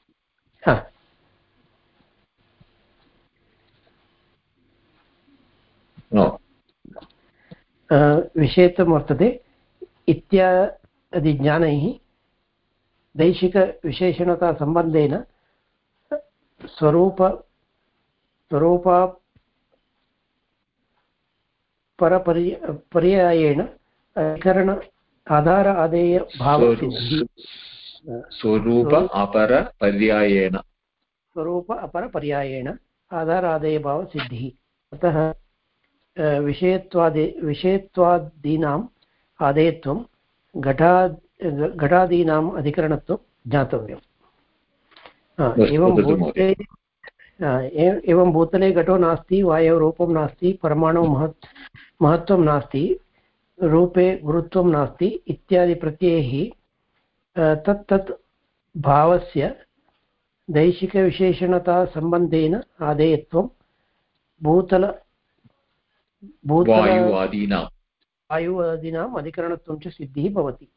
हा, विषयत्वं वर्तते। इत्यादिज्ञानैः दैशिकविशेषणतासम्बन्धेन स्वरूप स्वरूपा परपरि पर्यायेण अधिकरण आधार आदेयभावसिद्धिः स्वरूप अपर पर्यायेण। स्वरूप अपरपर्यायेण आधारादेयभावसिद्धिः अतः अ, विषयत्वादि विषयत्वादीनाम् आदेयत्वं घटा घटादीनाम् अधिकरणत्वं ज्ञातव्यम्। एवं ए- एवं भूतले घटो नास्ति वायुरूपं नास्ति परमाणु महत् महत्त्वं नास्ति रूपे गुरुत्वं नास्ति इत्यादि प्रत्ययैः तत् तत् भावस्य दैशिकविशेषणतासम्बन्धेन आदेयत्वं भूतल भूतल वायु आदीनां वायुवादीनाम् अधिकरणत्वं च सिद्धिः भवति।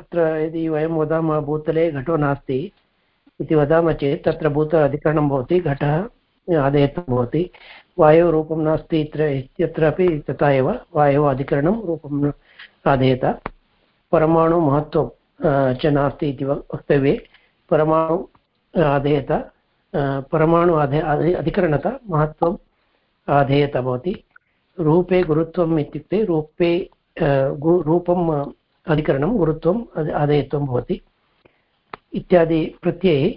अत्र यदि वयं वदामः भूतले घटो नास्ति इति वदामः चेत् तत्र भूत अधिकरणं भवति, घटः आदेयत्वं भवति वायोः रूपं नास्ति इत्र, इत्यत्रापि तथा एव वायोः अधिकरणं रूपं आदेयत। परमाणुमहत्त्वं च नास्ति इति वक्तव्ये। परमाणु आधेयत परमाणु आधे अधिकरणतः महत्त्वम् आधेयत भवति। रूपे गुरुत्वम् इत्युक्ते रूपे रूपम् अधिकरणं गुरुत्वम् आधेयत्वं भवति। इत्यादि प्रत्यये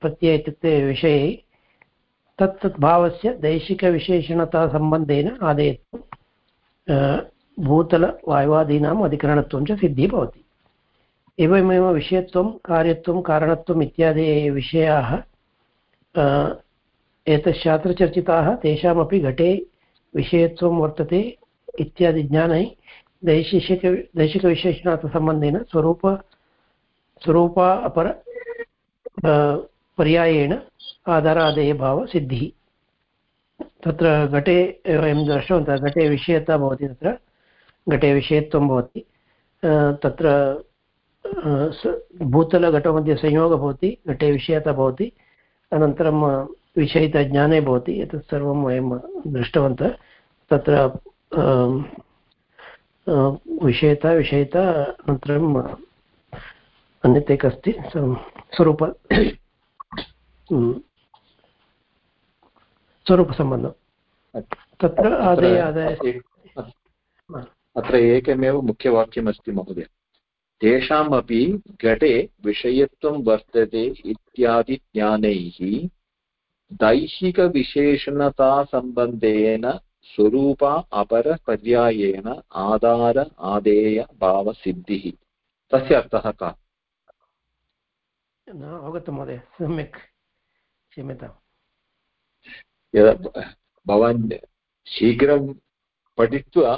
प्रत्यये इत्युक्ते विषये तत् तत् भावस्य दैशिकविशेषणतासम्बन्धेन आदेयत्वं भूतलवायुवादीनाम् अधिकरणत्वं च सिद्धिः भवति। एवमेव विषयत्वं कार्यत्वं कारणत्वम् इत्यादि विषयाः अ, तेषामपि घटे विषयत्वं वर्तते इत्यादि ज्ञानै दैशिक दैशिकविशेषणार्थसम्बन्धेन स्वरूप स्वरूपा अपर पर्यायेण आधारादेयभावसिद्धिः तत्र घटे वयं दृष्टवन्तः, घटे विषयता भवति तत्र, घटे विषयत्वं भवति। तत्र भूतलघटमध्ये संयोगः भवति, घटे विषयता भवति, अनन्तरं विषयितज्ञाने भवति, एतत् सर्वं वयं दृष्टवन्तः। तत्र विषयता विषयता अनन्तरम् अन्यत् एकः अस्ति स्वरूप स्वरूपसम्बन्धं। तत्र आदाय आदाय अत्र एकमेव मुख्यवाक्यमस्ति महोदय। तेषामपि घटे विषयत्वं वर्तते इत्यादि ज्ञानैः दैहिकविशेषणतासम्बन्धेन स्वरूप अपरपर्यायेण आधार आदेयभावसिद्धिः तस्य अर्थः का? न अवगतं महोदय सम्यक् क्षम्यताम् यदा भवान् शीघ्रं पठित्वा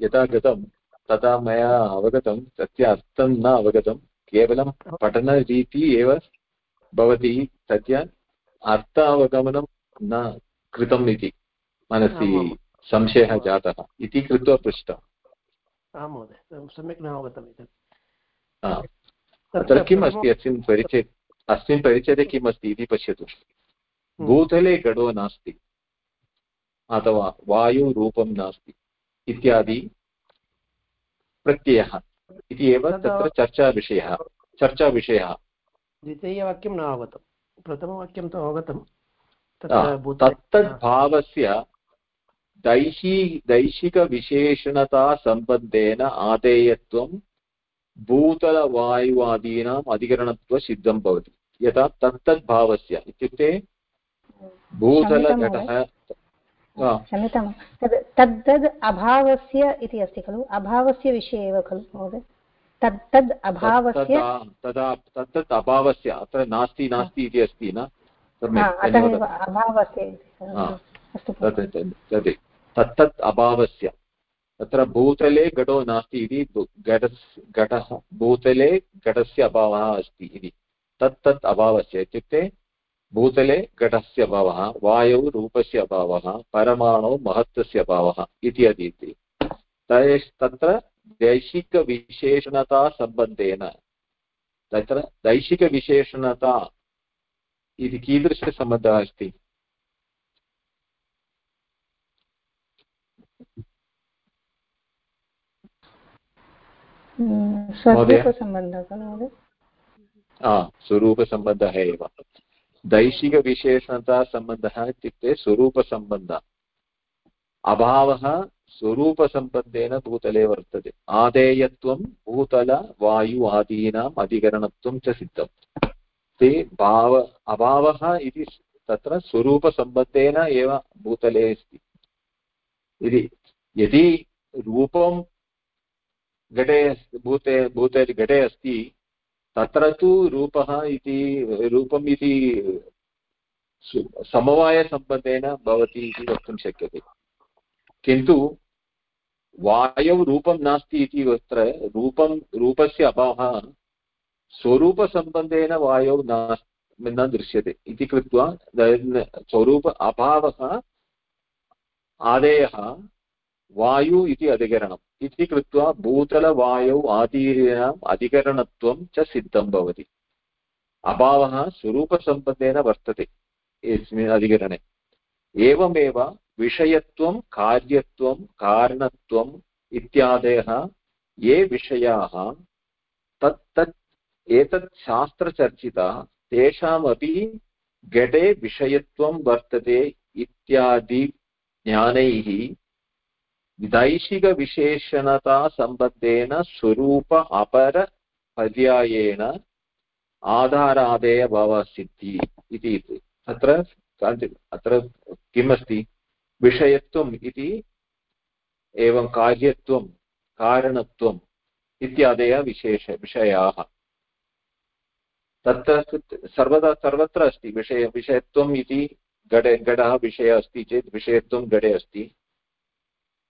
यदा गतं तदा मया अवगतं तस्य अर्थं न अवगतं केवलं पठनरीति एव भवति तस्य अर्थावगमनं न कृतम् इति मनसि संशयः जातः इति कृत्वा पृष्टम्। आं महोदय सम्यक् न अवगतम् एतत्। तत्र किम् अस्ति अस्मिन् परिचय अस्मिन् परिचये किम् अस्ति इति पश्यतु। हम्म। भूतले घटो नास्ति। अथवा वायुरूपं नास्ति। इत्यादि प्रत्ययः। इति एव तत्र चर्चाविषयः। चर्चाविषयः। द्वितीयवाक्यं न अवगतं। प्रथमवाक्यं तु अवगतं। तत्तद्भावस्य दैही दैशिकविशेषणतासम्बन्धेन आदेयत्वं भूतलवायुवादीनाम् अधिकरणत्वसिद्धं भवति यथा तत्तद्भावस्य इत्युक्ते भूतलघटः क्षम्यतां तद् तद् अभावस्य इति अस्ति खलु अभावस्य विषये एव खलु महोदय तद् तद् अभावस्य तदा तत्तत् अभावस्य अत्र नास्ति नास्ति इति अस्ति न अतः एव अभावस्य तत्तत् अभावस्य तत्र भूतले घटो नास्ति इति घटः भूतले घटस्य अभावः अस्ति इति। तत् तत् अभावस्य इत्युक्ते भूतले घटस्य अभावः, वायौ रूपस्य अभावः, परमाणौ महत्त्वस्य अभावः इति अधीति तत्र दैशिकविशेषणतासम्बन्धेन तत्र दैशिकविशेषणता इति कीदृशसम्बन्धः अस्ति? स्वरूपसम्बन्धः एव। दैशिकविशेषणतासम्बन्धः इत्युक्ते स्वरूपसम्बन्धः अभावः स्वरूपसम्बन्धेन भूतले वर्तते। आदेयत्वं भूतलवायु आदीनाम् अधिकरणत्वं च सिद्धम्। ते भाव अभावः इति तत्र स्वरूपसम्बन्धेन एव भूतले अस्ति। इति यदि रूपं घटे भूते भूते घटे अस्ति। तत्र तु रूपः इति, रूपम् इति समवायसम्बन्धेन भवति इति वक्तुं शक्यते। किन्तु वायौ रूपं नास्ति इति तत्र रूपं, रूपस्य अभावः स्वरूपसम्बन्धेन वायौ न न दृश्यते। इति कृत्वा स्वरूप अभावः, आदेयः वायु इति अधिकरणम्। इति कृत्वा भूतलवायौ आदीनाम् अधिकरणत्वं च सिद्धं भवति। अभावः स्वरूपसम्बन्धेन वर्तते अस्मिन् अधिकरणे। एवमेव विषयत्वं, कार्यत्वं, कारणत्वम् इत्यादयः ये विषयाः तत् तत् एतत् शास्त्रचर्चितः तेषामपि घटे विषयत्वं वर्तते इत्यादि ज्ञानैः दैशिकविशेषणतासम्बन्धेन स्वरूप अपर पर्यायेण आधारादेयभावसिद्धि इति अत्र अत्र किमस्ति? विषयत्वम् इति एवं कार्यत्वं, कारणत्वम् इत्यादयः विशेष, विषयाः। तत्र सर्वदा, सर्वत्र अस्ति, विषय, विषयत्वम् इति घटे घटः विषयः अस्ति चेत् विषयत्वं घटे अस्ति।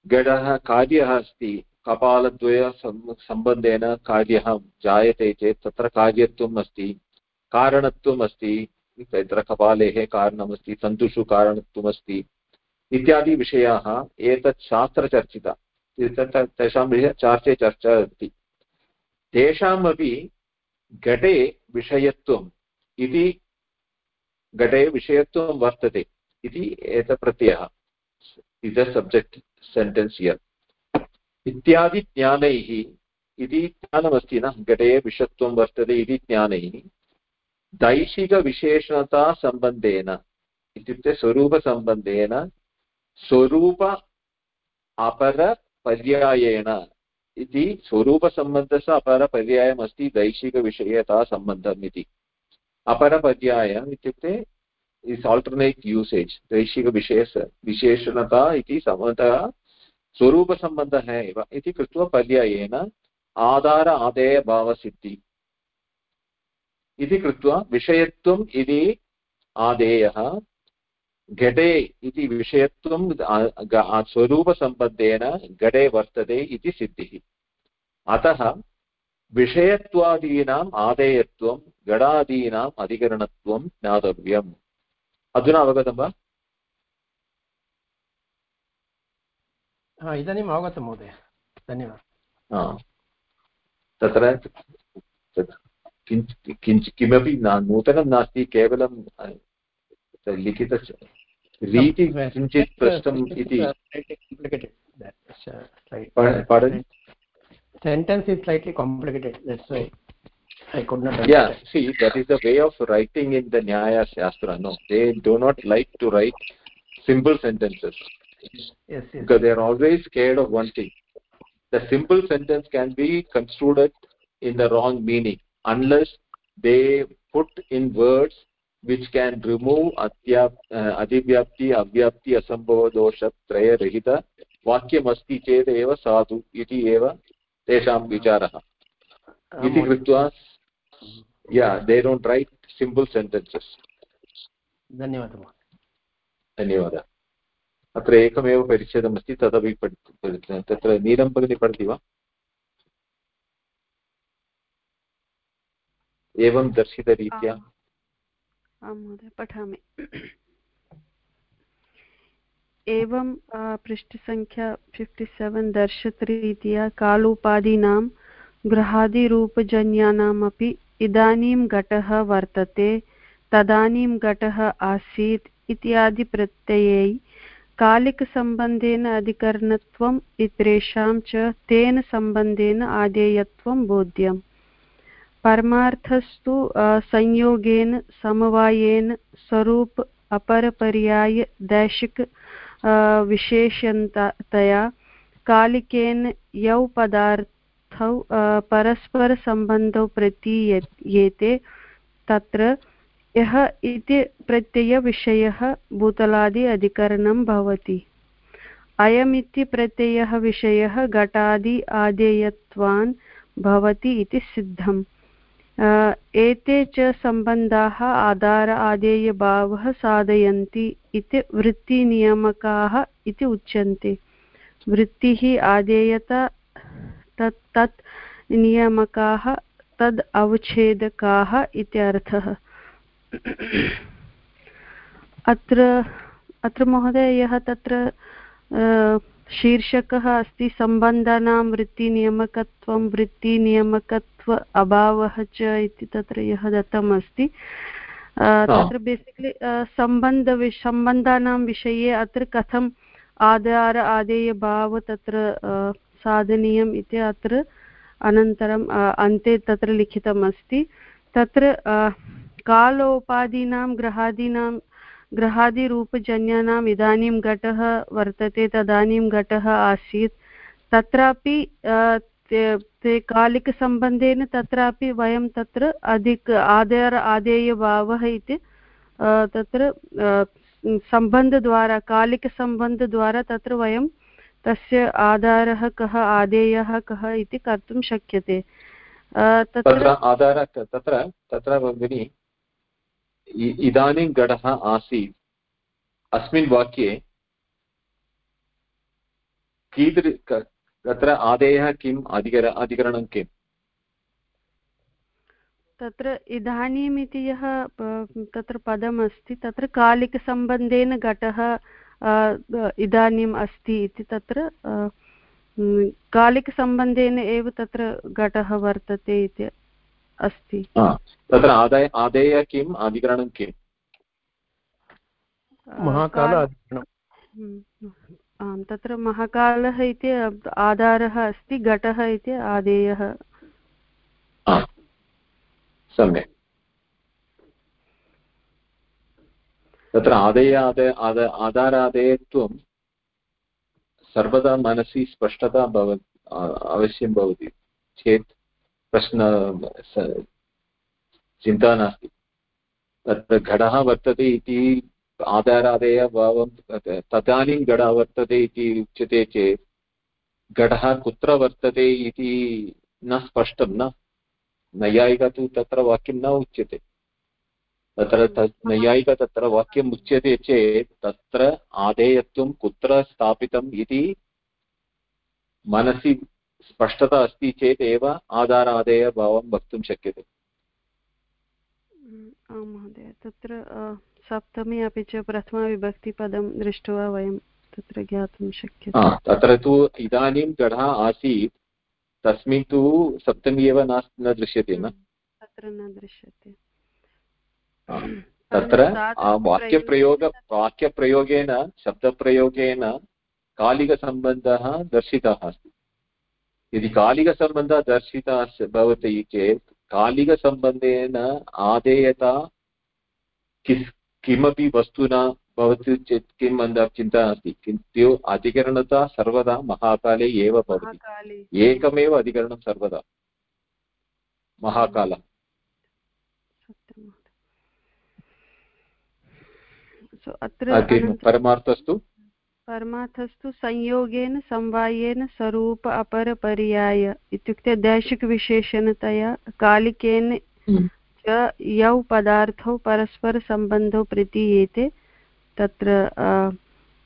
घटः कार्यः अस्ति। कपालद्वय सम्बन्धेन कार्यः जायते चेत् तत्र कार्यत्वम् अस्ति, कारणत्वम् अस्ति, तत्र कपालेः कारणमस्ति, तन्तुषु कारणत्वमस्ति इत्यादि विषयाः एतत् शास्त्रचर्चिता। तेषां विषये चार्चे चर्चा अस्ति। तेषामपि घटे विषयत्वम् इति घटे विषयत्वं वर्तते इति एतत् प्रत्ययः। Is a subject sentence year इत्यादि ज्ञानैः इति ज्ञानमस्ति न घटे विषत्वं वर्तते इति ज्ञानैः दैशिकविशेषणतासम्बन्धेन इत्युक्ते स्वरूपसम्बन्धेन स्वरूप अपरपर्यायेण इति स्वरूपसम्बन्धस्य अपरपर्यायमस्ति दैशिकविषयतासम्बन्धम् इति अपरपर्यायम् इत्युक्ते इस् आल्टर्नेट् यूसेज् दैशिकविशेष विशेषणता इति सम्बन्धः स्वरूपसम्बन्धः एव इति कृत्वा पर्यायेन आधार आदेयभावसिद्धि इति कृत्वा विषयत्वम् इति आदेयः घटे इति विषयत्वं स्वरूपसम्बन्धेन घटे वर्तते इति सिद्धिः अतः विषयत्वादीनाम् आदेयत्वं गणादीनाम् अधिकरणत्वं ज्ञातव्यम् अधुना अवगतं वा? इदानीम् अवगतं महोदय. धन्यवादः. तत्र किञ्चित् किमपि नूतनं नास्ति केवलं लिखित रीति किञ्चित् पृष्टम् इति। slightly complicated. That's why i could not yeah see that is the way of writing in the nyaya shastra no they do not like to write simple sentences yes, yes because they are always scared of one thing the simple sentence can be construed in the wrong meaning unless they put in words which can remove atyap uh, adivyapti avyapti asambhava dosha traya rahita वाक्यमस्ति चेत् एव साधु इति एव तेषां विचारः इति कृत्वा yeah they don't write simple sentences धन्यवादः धन्यवादः. अत्र एकमेव परिच्छेदमस्ति तदपि तत्र नीलं भगिनी पठति वा? एवं दर्शितरीत्या। आं महोदय पठामि। एवं पृष्ठसङ्ख्या फिफ्टि सेवेन् दर्शतरीत्या कालोपादीनां गृहादिरूपजन्यानामपि इदानीं घटः वर्तते, तदानीं घटः आसीत् इत्यादिप्रत्ययै कालिकसम्बन्धेन अधिकरणत्वम् इतरेषां च तेन सम्बन्धेन आदेयत्वं बोध्यम्। परमार्थस्तु संयोगेन, समवायेन स्वरूप अपरपर्याय दैशिक विशेषन्तया कालिकेन यौ पदार्थौ परस्परसम्बन्धौ प्रतीयेते तत्र यः इति प्रत्ययविषयः भूतलादि अधिकरणं भवति। अयमिति प्रत्ययः विषयः घटादि आदेयत्वान् भवति इति सिद्धम्। एते च सम्बन्धाः आधार आदेयभावः साधयन्ति इति वृत्तिनियमकाः इति उच्यन्ते। वृत्तिः आदेयता तत् तत् नियमकाः तद् अवच्छेदकाः इत्यर्थः अत्र अत्र महोदय यः तत्र शीर्षकः अस्ति सम्बन्धानां वृत्तिनियमकत्वं वृत्तिनियमकत्व अभावः च इति तत्र यः दत्तम् अस्ति तत्र बेसिकलि सम्बन्ध सम्बन्धानां विषये अत्र कथम् आधार आदेयभाव तत्र साधनीयम् इति अत्र अनन्तरम् अन्ते तत्र लिखितम् अस्ति तत्र कालोपादीनां, ग्रहादीनां, ग्रहादिरूपजन्यानाम् इदानीं घटः वर्तते, तदानीं घटः आसीत्। तत्रापि ते कालिकसम्बन्धेन तत्रापि वयं तत्र अधिक, आदेर, आदेयभावः इति तत्र सम्बन्धद्वारा, कालिकसम्बन्धद्वारा तत्र वयं तस्य आधारः कः आदेयः कः इति कर्तुं शक्यते। तत्र आधारः तत्र तत्र भगिनि इदानीं घटः आसीत्। अस्मिन् वाक्ये कीदृ तत्र आदेयः किम् अधिकर अधिकरणं किम्? तत्र इदानीम् इति यः तत्र पदमस्ति तत्र कालिकसम्बन्धेन घटः इदानीम् अस्ति इति तत्र कालिकसम्बन्धेन एव तत्र घटः वर्तते इति अस्ति। तत्र आदाय आदेय किम् अधिकरणं किम्? हम्म, आम् तत्र महाकालः इति आधारः अस्ति घटः इति आदेयः। सम्यक्। तत्र आदेय आदय आधारादेयत्वं सर्वदा मनसि स्पष्टता भव अवश्यं भवति, चेत् प्रश्न चिन्ता नास्ति। तत्र घटः वर्तते इति आधारादेयभावं तदानीं घटः वर्तते इति उच्यते चेत् घटः कुत्र वर्तते इति न स्पष्टं न। नैयायिक तु तत्र वाक्यं न उच्यते। तत्र नैयायिक तत्र वाक्यम् उच्यते चेत् तत्र आदेयत्वं कुत्र स्थापितम् इति मनसि स्पष्टता अस्ति चेत् एव आधारादेयभावं वक्तुं शक्यते। आं महोदय तत्र सप्तमी अपि च प्रथमाविभक्तिपदं दृष्ट्वा वयं तत्र ज्ञातुं शक्यते। तत्र तु इदानीं गढः आसीत् तस्मिन् तु सप्तमी एव न दृश्यते न? तत्र न दृश्यते। तत्र वाक्यप्रयोग वाक्यप्रयोगेन शब्दप्रयोगेन कालिकसम्बन्धः दर्शितः अस्ति। यदि कालिकसम्बन्धः दर्शितः भवति चेत् कालिकसम्बन्धेन आदेयता किस् किमपि वस्तुना भवति चेत् किम् अन्त चिन्ता नास्ति। किन्तु अधिकरणता सर्वदा महाकाले एव भवति। एकमेव अधिकरणं सर्वदा। महाकालः। परमार्थस्तु? परमार्थस्तु संयोगेन समवायेन स्वरूप अपरपर्याय इत्युक्ते दैशिकविशेषणतया कालिकेन हम्म। च यौ पदार्थौ परस्परसम्बन्धौ प्रतीयेते तत्र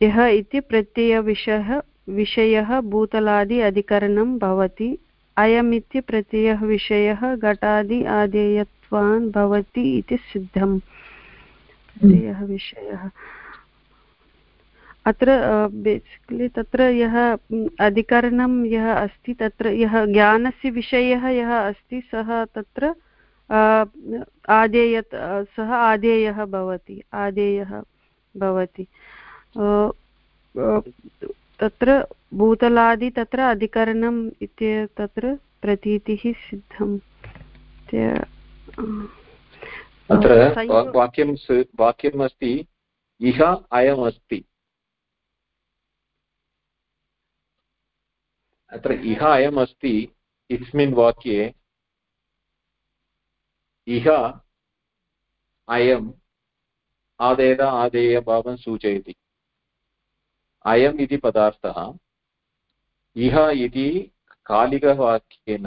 यः इति प्रत्ययविषयः विषयः भूतलादि अधिकरणं भवति। अयमिति प्रत्ययः विषयः घटादि आदेयत्वान् भवति इति सिद्धम्। प्रत्ययः विषयः। अत्र बेसिकलि तत्र यः अधिकरणं यः अस्ति, तत्र यः ज्ञानस्य विषयः यः अस्ति, सः तत्र आदेयत् सः आदेयः भवति आदेयः भवति। तत्र भूतलादि तत्र अधिकरणम् इति तत्र प्रतीतिः सिद्धम्। अत्र वाक्यं वाक्यम् अस्ति इह अयमस्ति। अत्र इह अयमस्ति इस्मिन् वाक्ये इह अयं आदेर आदेयभावं सूचयति। अयम् इति पदार्थः इह इति कालिकवाक्येन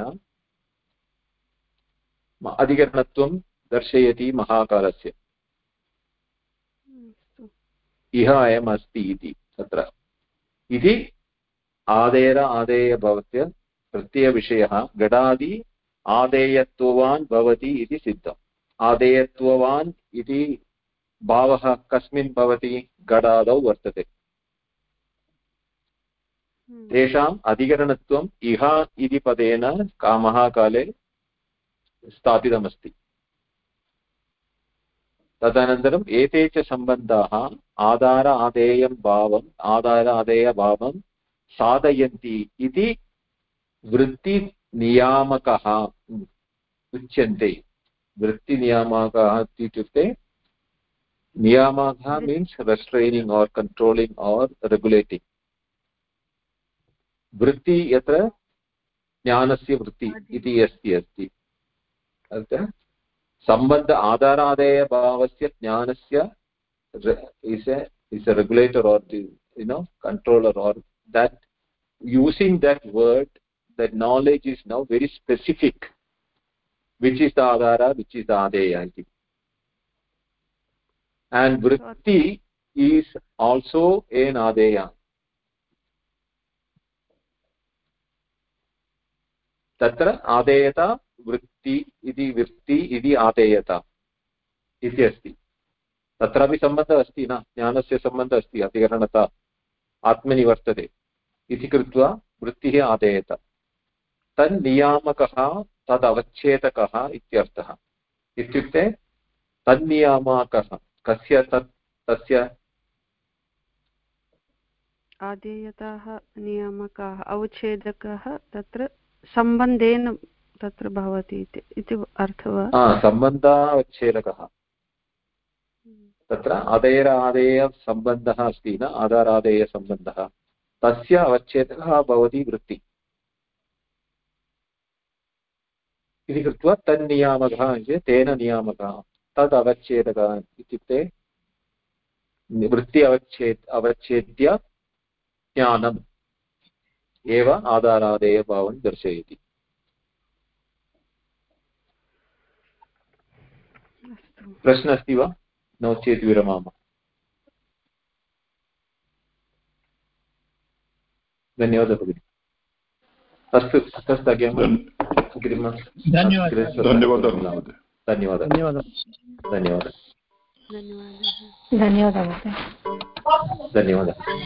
अधिकरणत्वं दर्शयति महाकालस्य। इह अयम् अस्ति इति तत्र। इति आदेर आदेयभवस्य प्रत्ययविषयः घटादि आदेयत्ववान् भवति इति सिद्धम्। आदेयत्ववान् इति भावः कस्मिन् भवति? घटादौ वर्तते। हम्म। तेषाम् अधिकरणत्वम् इह इति पदेन कामः काले स्थापितमस्ति। तदनन्तरम् एते च सम्बन्धाः आधार आदेयं भावम् आधार आदेयभावं साधयन्ति इति वृत्तिनियामकः उच्यन्ते। वृत्तिनियामकः इत्युक्ते niyamaka means restraining or controlling or regulating वृत्ति यत्र ज्ञानस्य वृत्ति इति अस्ति अस्ति। संबंध आधारादेय भाव से ज्ञान से इज़ ए रेगुलेटर और यू नो कंट्रोलर और that using that word that knowledge is now very specific which is the adhar which is the adheya and vritti is also an adheya त्र आधेयता वृत्ति वृत्ति इति वृत्ति इति आदेयता इति अस्ति तत्रापि सम्बन्धः अस्ति न? ज्ञानस्य सम्बन्धः अस्ति अधिकरणता आत्मनि वर्तते। इति कृत्वा वृत्तिः आदेयत तन्नियामकः तदवच्छेदकः इत्यर्थः। इत्युक्ते तन्नियामकः, कस्य तत्, तस्य आदेयताः, नियामकाः, अवच्छेदकः तत्र सम्बन्धेन तत्र भवति इति अर्थः। सम्बन्धावच्छेदकः। तत्र आदेयर अस्ति न? आधारादेयसम्बन्धः। तस्य अवच्छेदकः भवति वृत्ति। इति कृत्वा तन्नियामकः तेन नियामकः। तद् अवच्छेदकः इत्युक्ते वृत्ति अवच्छेद अवच्छेद्य ज्ञानम् एव आधारादेयभावं दर्शयति। प्रश्नः अस्ति वा? नो चेत् विरमामः। धन्यवादः भगिनि। अस्तु ततः अग्रिम धन्यवादः। धन्यवादः। धन्यवादः। धन्यवादः। धन्यवादः।